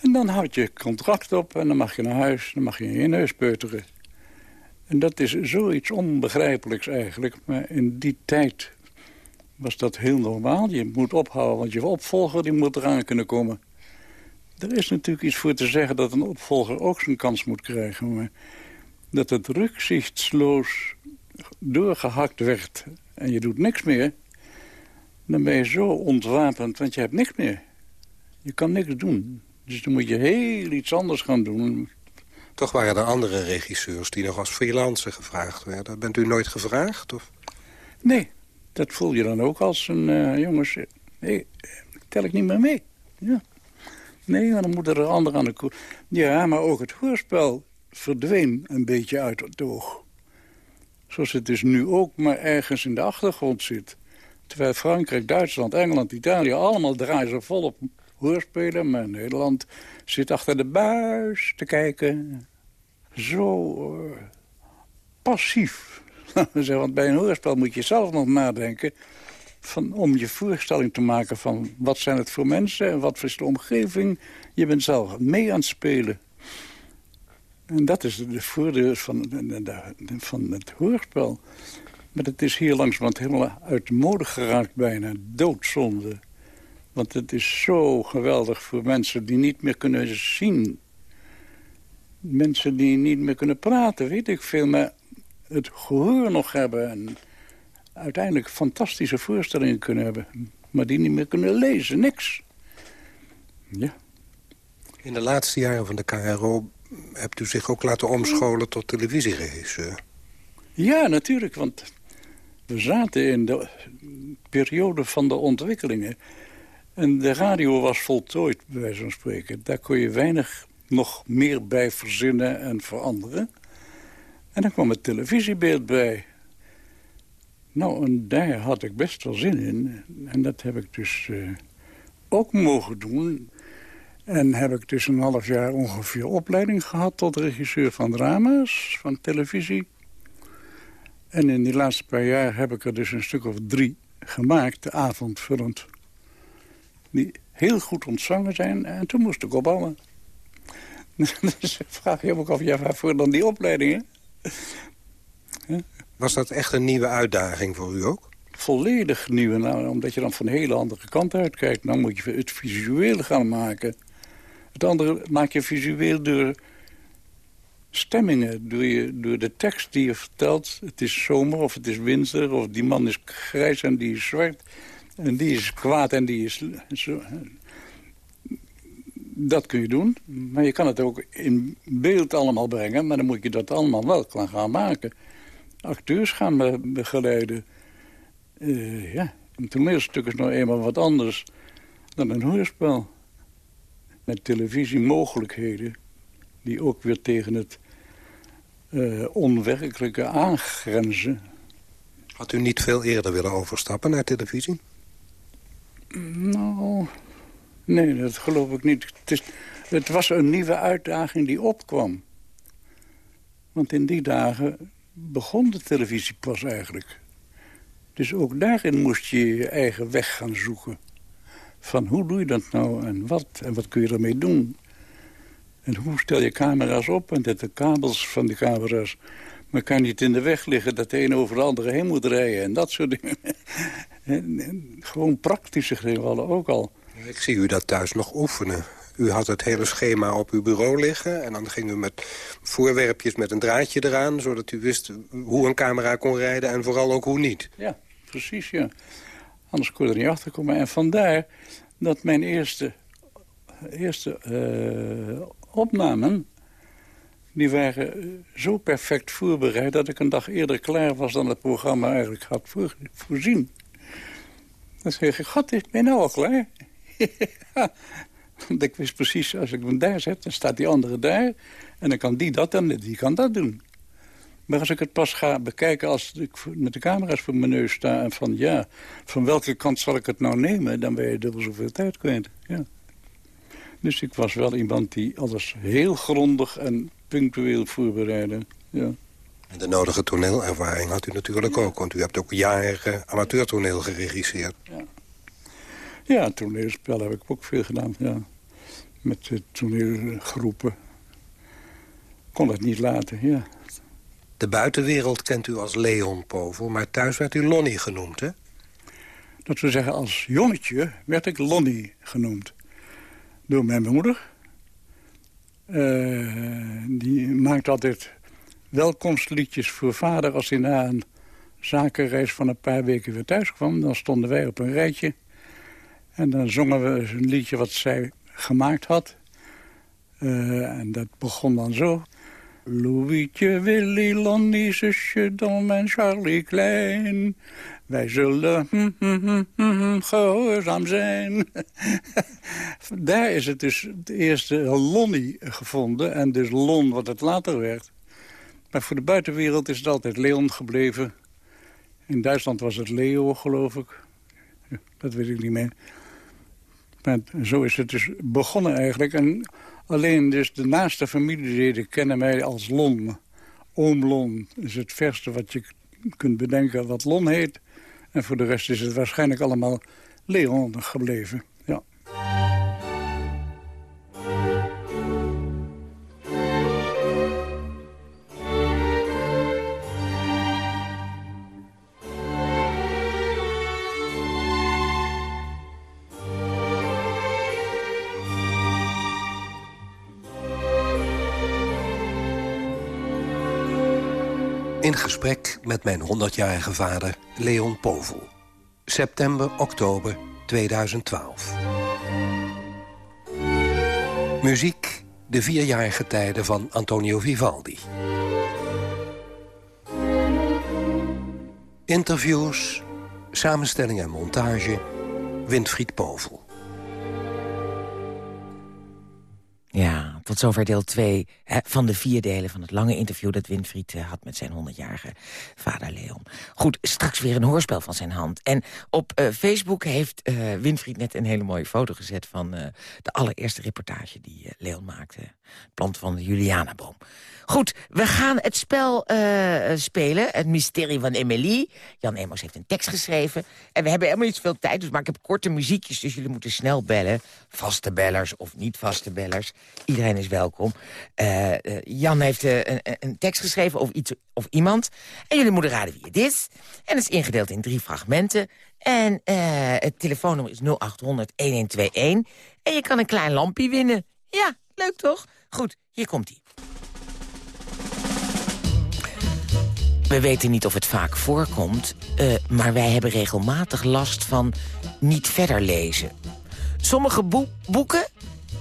En dan houd je contract op en dan mag je naar huis, dan mag je in je neus. En dat is zoiets onbegrijpelijks eigenlijk. Maar in die tijd was dat heel normaal. Je moet ophouden, want je opvolger die moet eraan kunnen komen. Er is natuurlijk iets voor te zeggen dat een opvolger ook zijn kans moet krijgen. Maar dat het rukzichtsloos doorgehakt werd en je doet niks meer... dan ben je zo ontwapend, want je hebt niks meer. Je kan niks doen. Dus dan moet je heel iets anders gaan doen. Toch waren er andere regisseurs die nog als freelancer gevraagd werden. Bent u nooit gevraagd? Of? Nee, dat voel je dan ook als een... Uh, jongens, nee, tel ik niet meer mee. Ja. Nee, maar dan moeten er anderen aan de koer. Ja, maar ook het hoorspel verdween een beetje uit het oog. Zoals het dus nu ook maar ergens in de achtergrond zit. Terwijl Frankrijk, Duitsland, Engeland, Italië... allemaal draaien ze volop hoorspelen. Maar Nederland zit achter de buis te kijken. Zo uh, passief. Want bij een hoorspel moet je zelf nog nadenken... Van, om je voorstelling te maken van wat zijn het voor mensen... en wat is de omgeving. Je bent zelf mee aan het spelen. En dat is de voordeel van, van het hoorspel. Maar het is hier langzamerhand helemaal uit de mode geraakt bijna. Doodzonde. Want het is zo geweldig voor mensen die niet meer kunnen zien. Mensen die niet meer kunnen praten, weet ik veel. Maar het gehoor nog hebben. En uiteindelijk fantastische voorstellingen kunnen hebben. Maar die niet meer kunnen lezen, niks. Ja. In de laatste jaren van de KRO hebt u zich ook laten omscholen tot televisieregisseur. Ja, natuurlijk, want we zaten in de periode van de ontwikkelingen. En de radio was voltooid, bij wijze van spreken. Daar kon je weinig nog meer bij verzinnen en veranderen. En dan kwam het televisiebeeld bij. Nou, en daar had ik best wel zin in. En dat heb ik dus uh, ook mogen doen. En heb ik dus een half jaar ongeveer opleiding gehad... tot regisseur van drama's, van televisie. En in die laatste paar jaar heb ik er dus een stuk of drie gemaakt, avondvullend. Die heel goed ontvangen zijn. En toen moest ik opbouwen. dus vraag je ook af, ja, waarvoor dan die opleidingen? Was dat echt een nieuwe uitdaging voor u ook? Volledig nieuw, nou, omdat je dan van een hele andere kant uitkijkt. Dan moet je het visueel gaan maken. Het andere maak je visueel door stemmingen, door, je, door de tekst die je vertelt. Het is zomer of het is winter of die man is grijs en die is zwart. En die is kwaad en die is... Dat kun je doen, maar je kan het ook in beeld allemaal brengen... maar dan moet je dat allemaal wel gaan maken. Acteurs gaan begeleiden. Uh, ja, een toneelstuk is nou eenmaal wat anders dan een hoorspel met televisiemogelijkheden... die ook weer tegen het uh, onwerkelijke aangrenzen. Had u niet veel eerder willen overstappen naar televisie? Nou, nee, dat geloof ik niet. Het, is, het was een nieuwe uitdaging die opkwam. Want in die dagen begon de televisie pas eigenlijk. Dus ook daarin moest je je eigen weg gaan zoeken van hoe doe je dat nou en wat en wat kun je ermee doen. En hoe stel je camera's op en dat de kabels van de camera's... maar kan niet in de weg liggen dat de een over de andere heen moet rijden en dat soort dingen. en, gewoon praktische gevallen ook al. Ik zie u dat thuis nog oefenen. U had het hele schema op uw bureau liggen... en dan ging u met voorwerpjes met een draadje eraan... zodat u wist hoe een camera kon rijden en vooral ook hoe niet. Ja, precies, ja. Anders kon je er niet achter komen. En vandaar dat mijn eerste, eerste uh, opnamen... die waren zo perfect voorbereid... dat ik een dag eerder klaar was dan het programma eigenlijk had voor, voorzien. Dan zeg ik, god, ik ben nou al klaar. Want ik wist precies, als ik hem daar zet, dan staat die andere daar. En dan kan die dat en die kan dat doen. Maar als ik het pas ga bekijken als ik met de camera's voor mijn neus sta... en van ja, van welke kant zal ik het nou nemen... dan ben je dubbel zoveel tijd kwijt. Ja. Dus ik was wel iemand die alles heel grondig en punctueel voorbereidde. Ja. En de nodige toneelervaring had u natuurlijk ook. Want u hebt ook jaren amateurtoneel geregisseerd. Ja, ja toneelspel heb ik ook veel gedaan. Ja. Met de toneelgroepen. Kon het niet laten, ja. De buitenwereld kent u als Leon Povel, maar thuis werd u Lonnie genoemd, hè? Dat we zeggen, als jongetje werd ik Lonnie genoemd. Door mijn moeder. Uh, die maakt altijd welkomstliedjes voor vader als hij na een zakenreis van een paar weken weer thuis kwam. Dan stonden wij op een rijtje. En dan zongen we een liedje wat zij gemaakt had. Uh, en dat begon dan zo. Louietje, Willy, Lonnie, zusje Dom en Charlie Klein. Wij zullen hm, hm, hm, gehoorzaam zijn. Daar is het dus het eerste Lonnie gevonden. En dus Lon, wat het later werd. Maar voor de buitenwereld is het altijd Leon gebleven. In Duitsland was het Leo, geloof ik. dat weet ik niet meer. Maar zo is het dus begonnen eigenlijk. En alleen dus de naaste familieleden kennen mij als Lon. Oom Lon is het verste wat je kunt bedenken wat Lon heet. En voor de rest is het waarschijnlijk allemaal Leon gebleven. Met mijn 100-jarige vader Leon Povel. September, oktober 2012. Muziek, de vierjarige tijden van Antonio Vivaldi. Interviews, samenstelling en montage, Winfried Povel. Ja, tot zover deel 2 van de vier delen van het lange interview... dat Winfried uh, had met zijn 100-jarige vader Leon. Goed, straks weer een hoorspel van zijn hand. En op uh, Facebook heeft uh, Winfried net een hele mooie foto gezet... van de allereerste reportage die Leon maakte. Het plant van de Julianaboom. Goed, we gaan het spel uh, spelen. Het mysterie van Emily. Jan Emos heeft een tekst geschreven. En we hebben helemaal niet zoveel tijd, dus maar ik heb korte muziekjes. Dus jullie moeten snel bellen. Vaste bellers of niet vaste bellers. Iedereen is welkom. Uh, uh, Jan heeft een, een, tekst geschreven over iets of iemand. En jullie moeten raden wie het is. En het is ingedeeld in drie fragmenten. En het telefoonnummer is 0800-1121. En je kan een klein lampje winnen. Ja, leuk toch? Goed, hier komt-ie. We weten niet of het vaak voorkomt, uh, maar wij hebben regelmatig last van niet verder lezen. Sommige boe boeken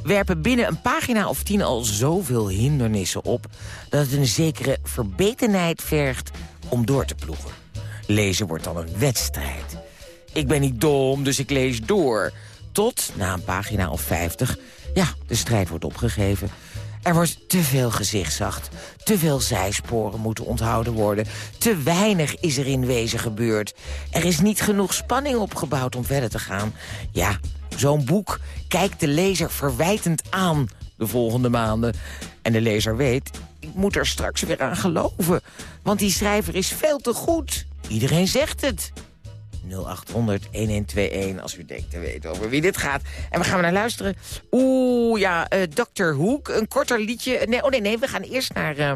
werpen binnen een pagina of tien al zoveel hindernissen op... dat het een zekere verbetenheid vergt om door te ploegen. Lezen wordt dan een wedstrijd. Ik ben niet dom, dus ik lees door. Tot, na een pagina of vijftig, ja, de strijd wordt opgegeven... Er wordt te veel gezichtszacht. Te veel zijsporen moeten onthouden worden. Te weinig is er in wezen gebeurd. Er is niet genoeg spanning opgebouwd om verder te gaan. Ja, zo'n boek kijkt de lezer verwijtend aan de volgende maanden. En de lezer weet, ik moet er straks weer aan geloven. Want die schrijver is veel te goed. Iedereen zegt het. 0800-1121 als u denkt te weten over wie dit gaat. En we gaan naar luisteren. Oeh, ja, uh, Dr. Hoek, een korter liedje. Nee, oh nee, nee, we gaan eerst naar uh,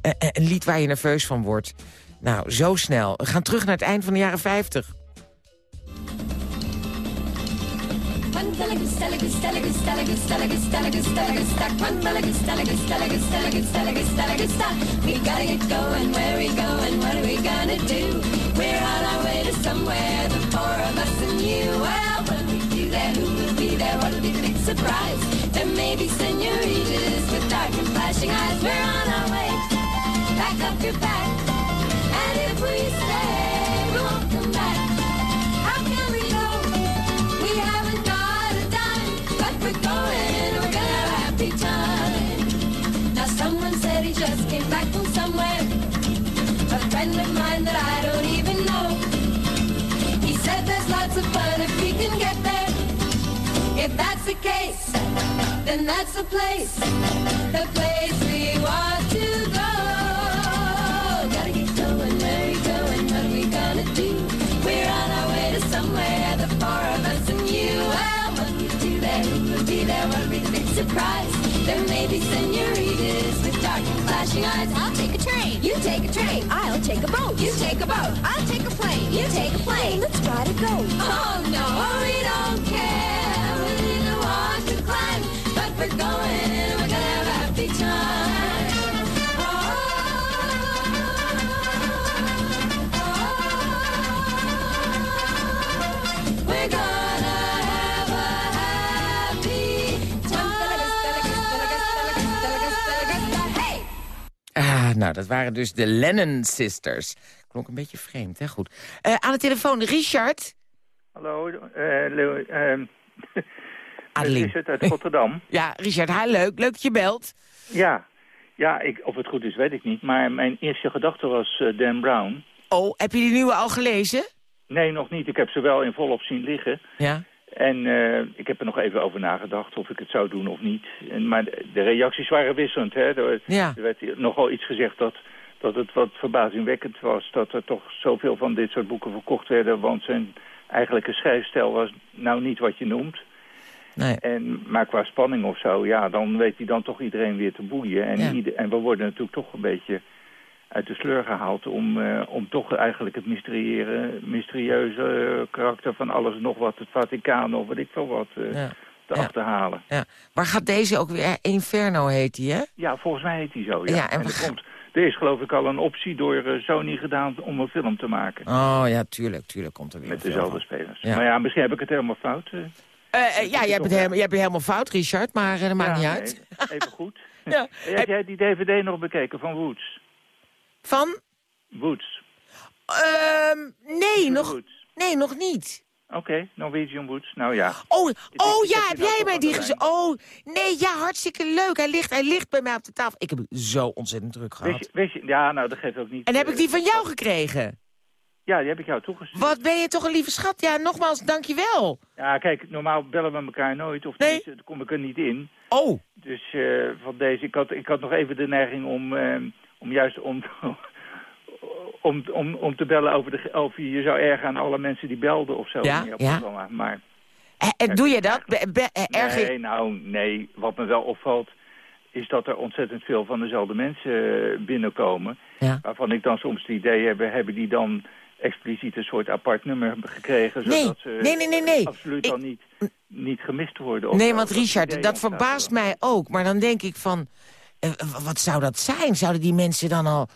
een lied waar je nerveus van wordt. Nou, zo snel. We gaan terug naar het eind van de jaren 50. We gotta get going, where we going, what are we gonna do? We're on our way to somewhere, the four of us and you. Well, when we do there, who will be there, what'll be the big surprise? There may be senoritas with dark and flashing eyes. We're on our way, pack up your bag, and if we stay, that I don't even know. He said there's lots of fun if we can get there. If that's the case, then that's the place, the place we want to go. Gotta get going, where we going, what are we gonna do? We're on our way to somewhere, the four of us and you. Well, what we do there, who will be there, what'll be the big surprise? There may be senoritas flashing eyes. I'll take a train. You take a train. I'll take a boat. You take a boat. I'll take a plane. You take a plane. Let's try to go. Oh no, we don't care. We didn't want to climb, but we're going and we're gonna have a happy time. Nou, dat waren dus de Lennon Sisters. Klonk een beetje vreemd, hè? Goed. Eh, aan de telefoon, Richard. Hallo, eh Leo, ehm, Adeline. is het uit Rotterdam? Ja, Richard, hi, leuk. Leuk dat je belt. ja, ja ik, of het goed is weet ik niet, maar mijn eerste gedachte was eh, Dan Brown. Oh, heb je die nieuwe al gelezen? Nee, nog niet. Ik heb ze wel in volop zien liggen. Ja. En eh, ik heb er nog even over nagedacht of ik het zou doen of niet. En, maar de, de reacties waren wisselend. Hè? Er, Ja. er werd nogal iets gezegd dat, dat het wat verbazingwekkend was... dat er toch zoveel van dit soort boeken verkocht werden... want zijn eigenlijke schrijfstijl was nou niet wat je noemt. Nee. En, maar qua spanning of zo, ja, dan weet hij dan toch iedereen weer te boeien. En, Ja. ieder- en we worden natuurlijk toch een beetje uit de sleur gehaald... om, eh, om toch eigenlijk het mysterieuze eh, karakter van alles nog wat... het Vaticaan of weet ik veel wat, Ja. te Ja. achterhalen. Ja. Waar gaat deze ook weer? Inferno heet die, hè? Ja, volgens mij heet hij zo, ja. Ja, en er, komt, er is geloof ik al een optie door Sony gedaan om een film te maken. Oh, ja, tuurlijk, tuurlijk komt er weer met dezelfde spelers. Maar ja, misschien heb ik het helemaal fout. ja, jij bent, helemaal, jij bent helemaal fout, Richard, maar dat maakt niet uit. even goed. Ja. Heb jij die DVD nog bekeken van Woods? Van? Woods. Ehm, nee, nog, Woods. nee, nog niet. Oké, Norwegian Woods. Nou ja. Oh, oh ja, heb jij mij die gezien? Oh, nee, ja, hartstikke leuk. Hij ligt, hij ligt bij mij op de tafel. Ik heb zo ontzettend druk Weet je, gehad. weet je, ja, nou, dat geeft ook niet... En heb ik eh, die van jou gekregen? Ja, die heb ik jou toegestuurd. Wat ben je toch een lieve schat? Ja, nogmaals, dankjewel. Ja, kijk, normaal bellen we elkaar nooit. Of Nee. dan kom ik er niet in. Oh, Dus eh, van deze, ik had, ik had nog even de neiging om, eh, om juist om, om, om, om te bellen over, de, over je zou erg aan alle mensen die belden of zo. Ja, ja. programma. Maar Eh, eh, doe je dat? Be- be- eh, erg nee, nou, nee. Wat me wel opvalt is dat er ontzettend veel van dezelfde mensen binnenkomen. Ja. Waarvan ik dan soms het idee heb, hebben die dan expliciet een soort apart nummer gekregen. Nee, zodat ze nee, nee, nee, nee. absoluut Ik- dan niet, niet gemist worden. Of Nee, want Richard, dat verbaast mij ook. Maar dan denk ik van, wat zou dat zijn? Zouden die mensen dan al...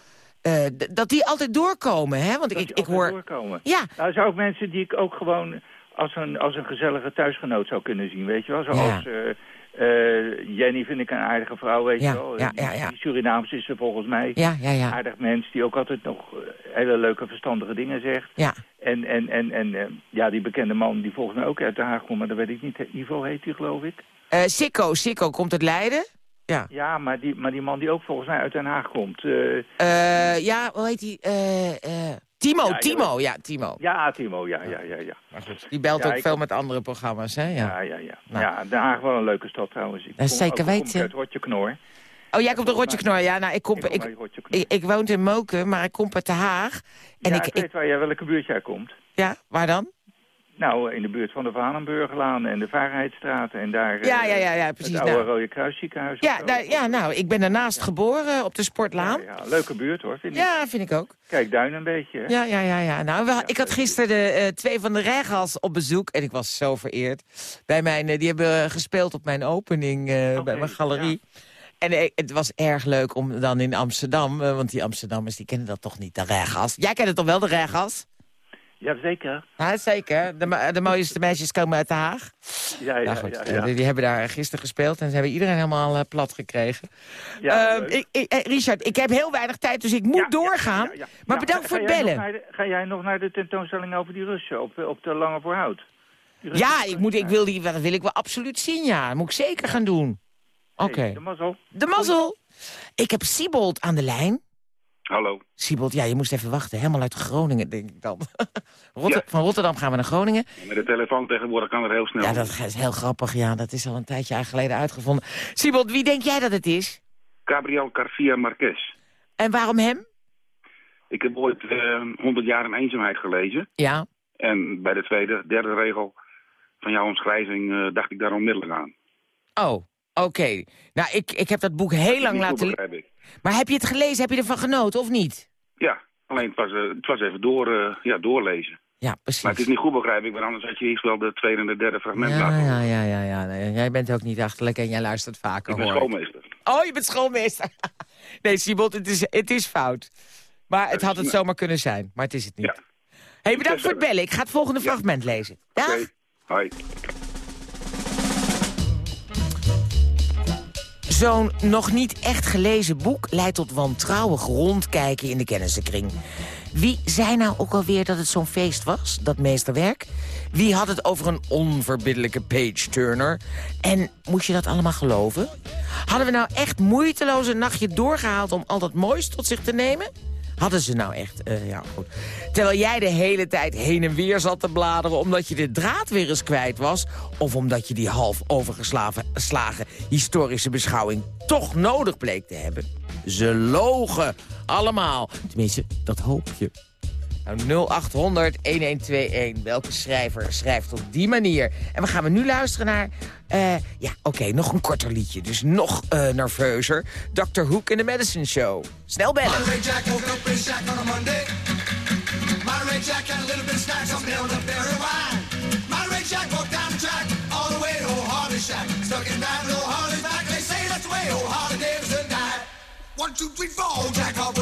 eh, dat die altijd doorkomen, hè? Want Dat ik, die ik hoor... doorkomen. Ja, Nou, zou ik mensen die ik ook gewoon als een, als een gezellige thuisgenoot zou kunnen zien, weet je wel? Zoals eh, eh, Jenny vind ik een aardige vrouw, weet Ja, je wel? ja, Die- ja, ja. Die Surinaams is ze volgens mij. ja, ja, ja. Aardig mens die ook altijd nog eh, hele leuke, verstandige dingen zegt. ja. En, en, en, en eh, ja, die bekende man die volgens mij ook uit Den Haag komt, maar dat weet ik niet. Ivo heet hij, geloof ik. Eh Sikko, Sikko komt uit Leiden. Ja. Ja, maar die, maar die man die ook volgens mij uit Den Haag komt. eh, Eh, ja, hoe heet die? Eh, Timo, Ja, Timo, ja, Timo. ja, Timo, ja, ja, ja, ja. Maar goed, die belt Ja, ook veel met andere programma's, hè? Ja. Ja, ja, ja. Nou. Ja, Den Haag wel een leuke stad trouwens. Ik kom- zeker al kom ik weten. uit Rotje Knor. Oh, jij komt uit Rotjeknor. Ja, nou, ik, kom, Ik kom ik, uit Rotje Knor. ik, ik woon in Moken, maar ik kom uit Den Haag. En ik, weet waar jij welke buurt jij komt. ja, waar dan? Nou, in de buurt van de Vanenburgerlaan en de Vrijheidsstraat. En daar Ja, eh, ja, ja, ja, precies. het oude Nou. Rode Kruisziekenhuis. Ja, nou, ja, nou, ik ben daarnaast geboren op de Sportlaan. Ja, ja, leuke buurt hoor, vind ik. Ja, vind ik ook. Kijk, Duin een beetje. hè? Ja, ja, ja. ja. Nou, ik had gisteren de eh, twee van de Regals op bezoek. En ik was zo vereerd. Bij mijn, eh, die hebben gespeeld op mijn opening eh, bij mijn galerie. En eh, het was erg leuk om dan in Amsterdam... eh, want die Amsterdammers die kennen dat toch niet, de Regals. Jij kent het toch wel, de Regals? Jazeker. Ja, zeker. De, de mooiste meisjes komen uit Den Haag. Ja, ja, Ja, goed. ja. eh, ja. Die, die hebben daar gisteren gespeeld en ze hebben iedereen helemaal eh, plat gekregen. Ja, Ehm, ik, ik, eh, Richard, ik heb heel weinig tijd, dus ik moet doorgaan. Maar bedankt ga- voor het bellen. de- ga jij nog naar de tentoonstelling over die Russen op, op de Lange Voorhout? Ja, ik, moet, ik wil die, dat wil ik wel absoluut zien, ja. Dat moet ik zeker gaan doen. Oké. Hey, de mazzel. De mazzel. Ik heb Siebold aan de lijn. Hallo. Siebold, ja, je moest even wachten. Helemaal uit Groningen, denk ik dan. Rotter- Ja. Van Rotterdam gaan we naar Groningen. Met de telefoon tegenwoordig kan het heel snel. Ja, dat is heel grappig. Ja, dat is al een tijdje geleden uitgevonden. Siebold, wie denk jij dat het is? Gabriel Garcia Marquez. En waarom hem? Ik heb ooit eh, 100 jaar in eenzaamheid gelezen. Ja. En bij de tweede, derde regel van jouw omschrijving eh, dacht ik daar onmiddellijk aan. Oh, oké. Nou, ik, ik heb dat boek heel lang laten... begrijp ik. Maar heb je het gelezen? Heb je ervan genoten, of niet? Ja, alleen het was, eh, het was even door, eh, ja, doorlezen. Ja, precies. Maar het is niet goed begrijp ik, want anders had je eerst wel de tweede en de derde fragment Ja, laten ja, ja, ja, ja. Nee, jij bent ook niet achterlijk en jij luistert vaker, Ik ben hoor schoolmeester. Oh, je bent schoolmeester. nee, Siebold, het is, het is fout. Maar het had het zomaar kunnen zijn, maar het is het niet. Ja. hey, bedankt voor het bellen. Ik ga het volgende fragment lezen. Dag. Oké, hoi. Zo'n nog niet echt gelezen boek leidt tot wantrouwig rondkijken in de kennissenkring. Wie zei nou ook alweer dat het zo'n feest was, dat meesterwerk? Wie had het over een onverbiddelijke page-turner? En moest je dat allemaal geloven? Hadden we nou echt moeiteloos een nachtje doorgehaald om al dat moois tot zich te nemen? Hadden ze nou echt, eh, ja goed. Terwijl jij de hele tijd heen en weer zat te bladeren... omdat je de draad weer eens kwijt was... of omdat je die half overgeslagen slagen historische beschouwing... toch nodig bleek te hebben. Ze logen, allemaal. Tenminste, dat hoop je. Nou, 0800-1121. Welke schrijver schrijft op die manier? En we gaan we nu luisteren naar... eh, ja, oké, nog een korter liedje. Dus nog eh, nerveuzer. Dr. Hook in the Medicine Show. Snel bellen. Monterey Jack up on Jack had a little bit of snacks, some down the berry wine. Monterey Jack walked down the all the way to old Harley Shack. Stuck in with old Harley's back. They say that's the way old Harley Davidson died. One, two, three, four. Jack Hawk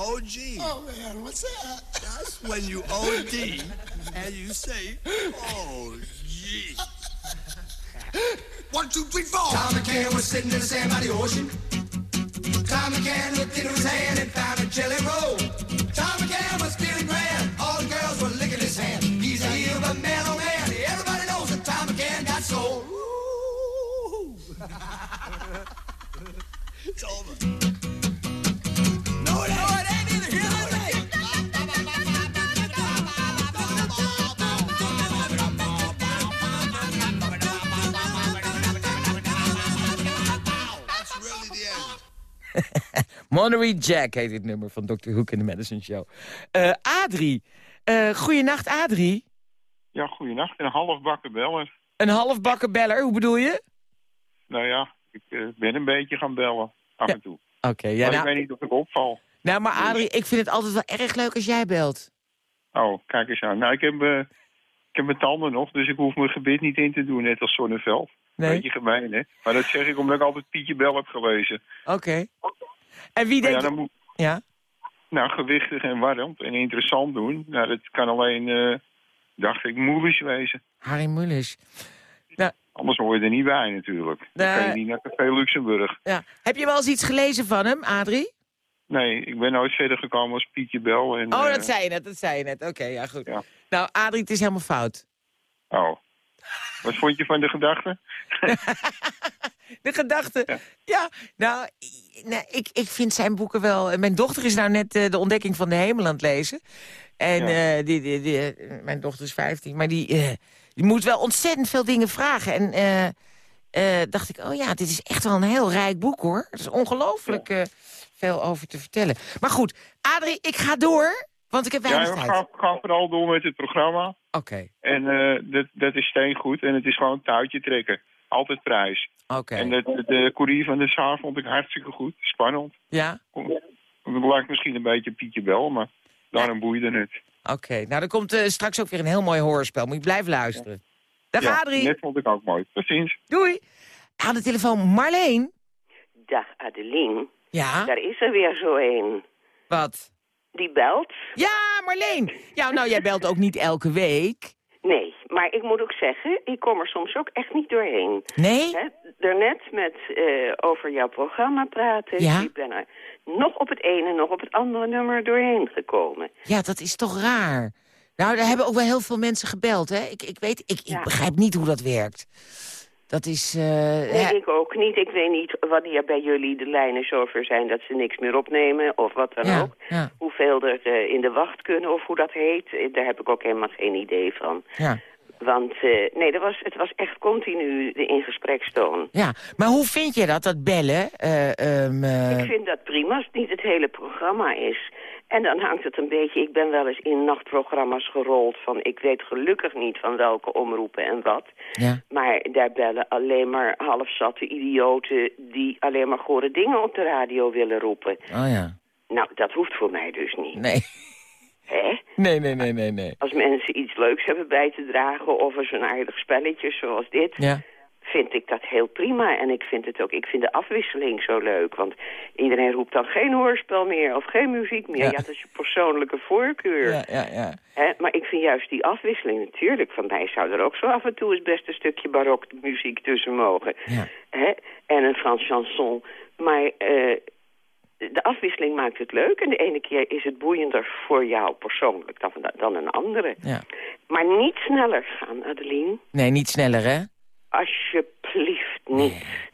OG. Oh man, what's that? That's when you OD and you say, oh, gee. One, two, three, four. Tom McCann was sitting in the sand by the ocean. Tom McCann looked into his hand and found a jelly roll. Tom McCann was feeling grand. All the girls were licking his hand. He's a heel of a man, oh man. Everybody knows that Tom McCann got soul. It's over. Monterey Jack heet dit nummer van Dr. Hook in de Medicine Show. Eh Adrie. Eh goeienacht, Adrie. Ja, goeienacht. Een halfbakken beller. Een halfbakken beller, hoe bedoel je? Nou ja, ik eh, ben een beetje gaan bellen. Af Ja. en toe. Oké, ja, maar ik nou, weet niet of ik opval. nou, maar Adrie, ik vind het altijd wel erg leuk als jij belt. Oh, kijk eens aan. Nou, ik heb, ik heb mijn tanden nog, dus ik hoef mijn gebit niet in te doen, net als Zonneveld. Nee? Beetje gemeen, hè? Maar dat zeg ik omdat ik altijd Pietje Bel heb gelezen. Oké. En wie denkt... ja, dan moet Ja? nou gewichtig en warm en interessant doen. Nou, dat kan alleen, eh, dacht ik, movies wezen. Harry Mulisch. Anders hoor je er niet bij natuurlijk. Dan kan je niet naar Café Luxemburg. Ja. Heb je wel eens iets gelezen van hem, Adrie? Nee, ik ben nooit verder gekomen als Pietje Bel. En, Oh, eh, dat zei je net, dat zei je net. Oké, ja, goed. Ja. Nou, Adrie, het is helemaal fout. Oh. Wat vond je van de gedachte? De gedachte. Ja, nou, nou, ik, ik vind zijn boeken wel... Mijn dochter is nou net eh, De Ontdekking van de Hemel aan het lezen. En Ja. eh, die, die, die, eh, mijn dochter is 15, maar die, eh, die moet wel ontzettend veel dingen vragen. En eh, eh, dacht ik, oh ja, dit is echt wel een heel rijk boek, hoor. Er is ongelooflijk eh, veel over te vertellen. Maar goed, Adrie, ik ga door, want ik heb Ja, weinig we tijd. gaan, gaan vooral door met het programma. Oké, En eh, dat, dat is steengoed. En het is gewoon touwtje trekken. Altijd prijs. oké. En de, de, de courier van de Saar vond ik hartstikke goed. Spannend. Ja? Het lijkt misschien een beetje Pietje Bel, maar daarom boeide het. Oké, nou, er komt eh, straks ook weer een heel mooi hoorspel. Moet je blijven luisteren. Dag ja, Adrie. net vond ik ook mooi. Tot ziens. Doei. Aan de telefoon Marleen. Dag Adeline, Ja? daar is er weer zo een. Wat? Die belt. Ja, Marleen. Ja, nou, jij belt ook niet elke week. Nee, maar ik moet ook zeggen, ik kom er soms ook echt niet doorheen. Nee? Hè, daarnet met eh, over jouw programma praten. Ja? Ik ben er nog op het ene, nog op het andere nummer doorheen gekomen. Ja, dat is toch raar. Nou, daar hebben ook wel heel veel mensen gebeld, hè? Ik, ik weet, ik, ik begrijp niet hoe dat werkt. Dat is... eh, Nee, ja, ik ook niet. Ik weet niet wanneer bij jullie de lijnen zover zijn dat ze niks meer opnemen of wat dan ja, ook. ja, Hoeveel er eh, in de wacht kunnen of hoe dat heet, eh, daar heb ik ook helemaal geen idee van. ja, Want nee, dat was, het was echt continu de in gesprekstoon. ja. Maar hoe vind je dat, dat bellen? Eh, ehm, eh, Ik vind dat prima als het niet het hele programma is. En dan hangt het een beetje... Ik ben wel eens in nachtprogramma's gerold van... ik weet gelukkig niet van welke omroepen en wat. ja. Maar daar bellen alleen maar halfzatte idioten... die alleen maar gore dingen op de radio willen roepen. Oh ja. Nou, dat hoeft voor mij dus niet. Nee. Hè? Nee, nee, nee, nee, nee. Als mensen iets leuks hebben bij te dragen... of er zo'n aardig spelletje zoals dit... Ja. Vind ik dat heel prima. En ik vind het ook, ik vind de afwisseling zo leuk. Want iedereen roept dan geen hoorspel meer of geen muziek meer. Ja. Ja, dat is je persoonlijke voorkeur. Ja, ja, ja. Hè? Maar ik vind juist die afwisseling natuurlijk. Van mij zou er ook zo af en toe eens best een stukje barokmuziek tussen mogen. Ja. Hè? En een Frans chanson. Maar eh, de afwisseling maakt het leuk. En de ene keer is het boeiender voor jou persoonlijk dan, dan een andere. ja. Maar niet sneller gaan, Adeline. Nee, niet sneller, hè? Alsjeblieft niet.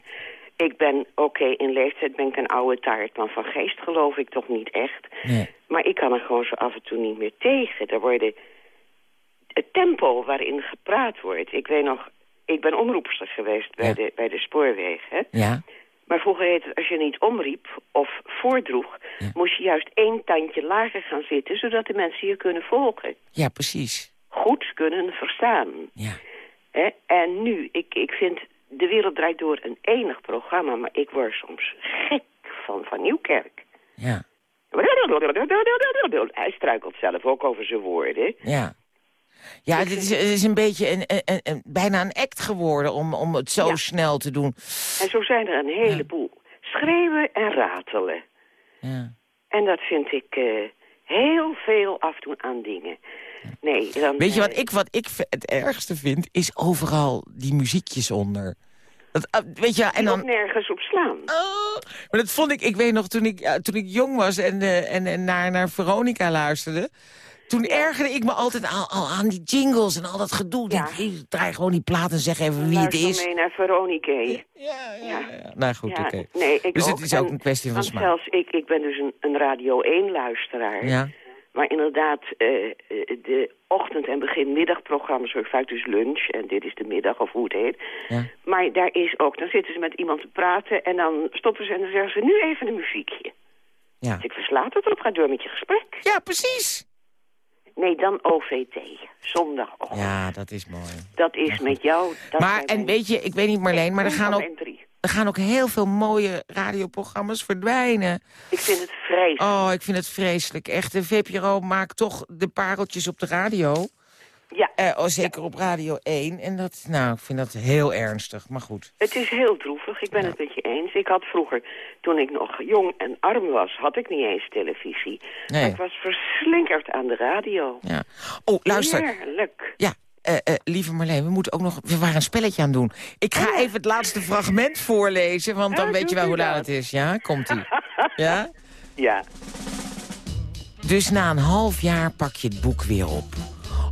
Ik ben, oké, in leeftijd ben ik een oude taart, maar van geest geloof ik toch niet echt. Nee. Maar ik kan er gewoon zo af en toe niet meer tegen. Er worden... Het tempo waarin gepraat wordt. Ik weet nog, ik ben omroepster geweest bij, de, bij de spoorwegen. Ja. Maar vroeger heette het, als je niet omriep of voordroeg... moest je juist één tandje lager gaan zitten... zodat de mensen je kunnen volgen. Ja, precies. Goed kunnen verstaan. Ja. En nu, ik, ik vind De Wereld Draait Door een enig programma... maar ik word soms gek van Van Nieuwkerk. Ja. Hij struikelt zelf ook over zijn woorden. Ja. Ja, het is, het is een beetje een, een, bijna een act geworden om, om het zo Ja. snel te doen. En zo zijn er een heleboel. Schreeuwen en ratelen. Ja. En dat vind ik eh, heel veel afdoen aan dingen. Nee, dan, Weet je eh, wat ik, wat ik het ergste vind? Is overal die muziekjes onder. Dat, ah, weet je, en dan... nergens op slaan. Oh, maar dat vond ik, ik weet nog, toen ik, ja, toen ik jong was en, eh, en, en naar, naar Veronica luisterde... Toen ergerde ik me altijd al, al aan die jingles en al dat gedoe. Ja. Die, draai gewoon die plaat en zeg even wie het is. mee naar Veronica. Ja, ja, ja. Nou goed, oké. nee, Dus het ook. is ook En- een kwestie van smaak. Zelfs ik, ik ben dus een, een Radio 1-luisteraar. Ja, Maar inderdaad, eh, eh, de ochtend- en begin-middagprogramma's, zo vaak dus lunch, en dit is de middag of hoe het heet. ja. Maar daar is ook, dan zitten ze met iemand te praten en dan stoppen ze en dan zeggen ze nu even een muziekje. Ja. Dus ik verslaat het erop, ga door met je gesprek. ja, precies. Nee, dan OVT, zondagochtend. Ja, dat is mooi. Dat is met jou. Dat Maar, en weet je, ik weet niet Marleen, maar er gaan, ook. Er gaan ook heel veel mooie radioprogramma's verdwijnen. Ik vind het vreselijk. Oh, ik vind het vreselijk. Echt, de VPRO maakt toch de pareltjes op de radio. Ja, Eh, oh, zeker op Radio 1. En dat, nou, ik vind dat heel ernstig, maar goed. het is heel droevig, ik ben het met je eens. Ik had vroeger, toen ik nog jong en arm was, had ik niet eens televisie. Nee. Maar ik was verslinkerd aan de radio. Ja. Oh, luister. Heerlijk. Ja, eh, eh, lieve Marleen, we moeten ook nog... We waren een spelletje aan doen. Ik ga even het laatste fragment voorlezen, want dan Ja, weet je wel hoe laat het is. Ja, komt-ie. ja? Ja. Dus na een half jaar pak je het boek weer op.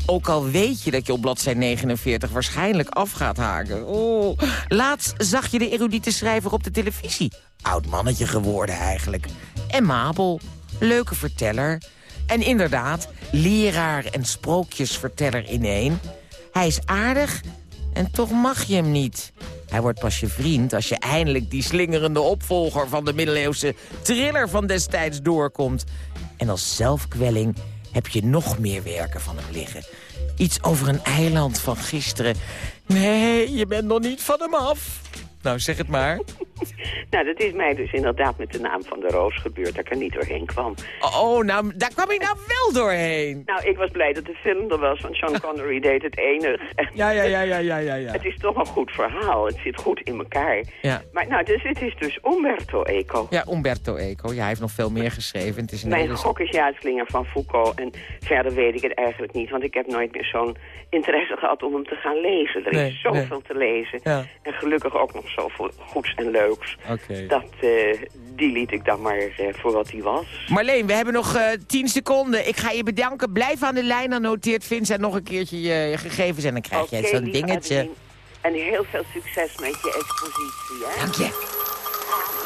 Ook al weet je dat je op bladzijde 49 waarschijnlijk af gaat haken. Oh. Laatst zag je de erudite schrijver op de televisie. Oud mannetje geworden eigenlijk. En Mabel, leuke verteller. En inderdaad, leraar en sprookjesverteller in één. Hij is aardig en toch mag je hem niet. Hij wordt pas je vriend als je eindelijk die slingerende opvolger... van de middeleeuwse thriller van destijds doorkomt. En als zelfkwelling heb je nog meer werken van hem liggen. Iets over een eiland van gisteren. Nee, je bent nog niet van hem af. Nou, zeg het maar. nou, dat is mij dus inderdaad met de naam van de Roos gebeurd, dat ik er niet doorheen kwam. Oh, nou, daar kwam ik nou wel doorheen. Nou, ik was blij dat de film er was, want Sean Connery deed het enig. Ja, ja, ja, ja, ja, ja. ja. Het is toch een goed verhaal, het zit goed in elkaar. Ja. Maar nou, dus, het is dus Umberto Eco. Ja, Umberto Eco. Ja, hij heeft nog veel meer geschreven. Het is een Mijn hele... gok is ja, het slinger van Foucault. En verder weet ik het eigenlijk niet, want ik heb nooit meer zo'n interesse gehad om hem te gaan lezen. Er Nee, is zoveel nee. te lezen. Ja. En gelukkig ook nog zoveel goeds en leuks. Oké. Dat, eh, die liet ik dan maar eh, voor wat hij was. Marleen, we hebben nog eh 10 seconden. Ik ga je bedanken. Blijf aan de lijn. Dan noteert Vincent nog een keertje je, gegevens. En dan krijg jij zo'n dingetje. Adeline. En heel veel succes met je expositie, hè? Dank je.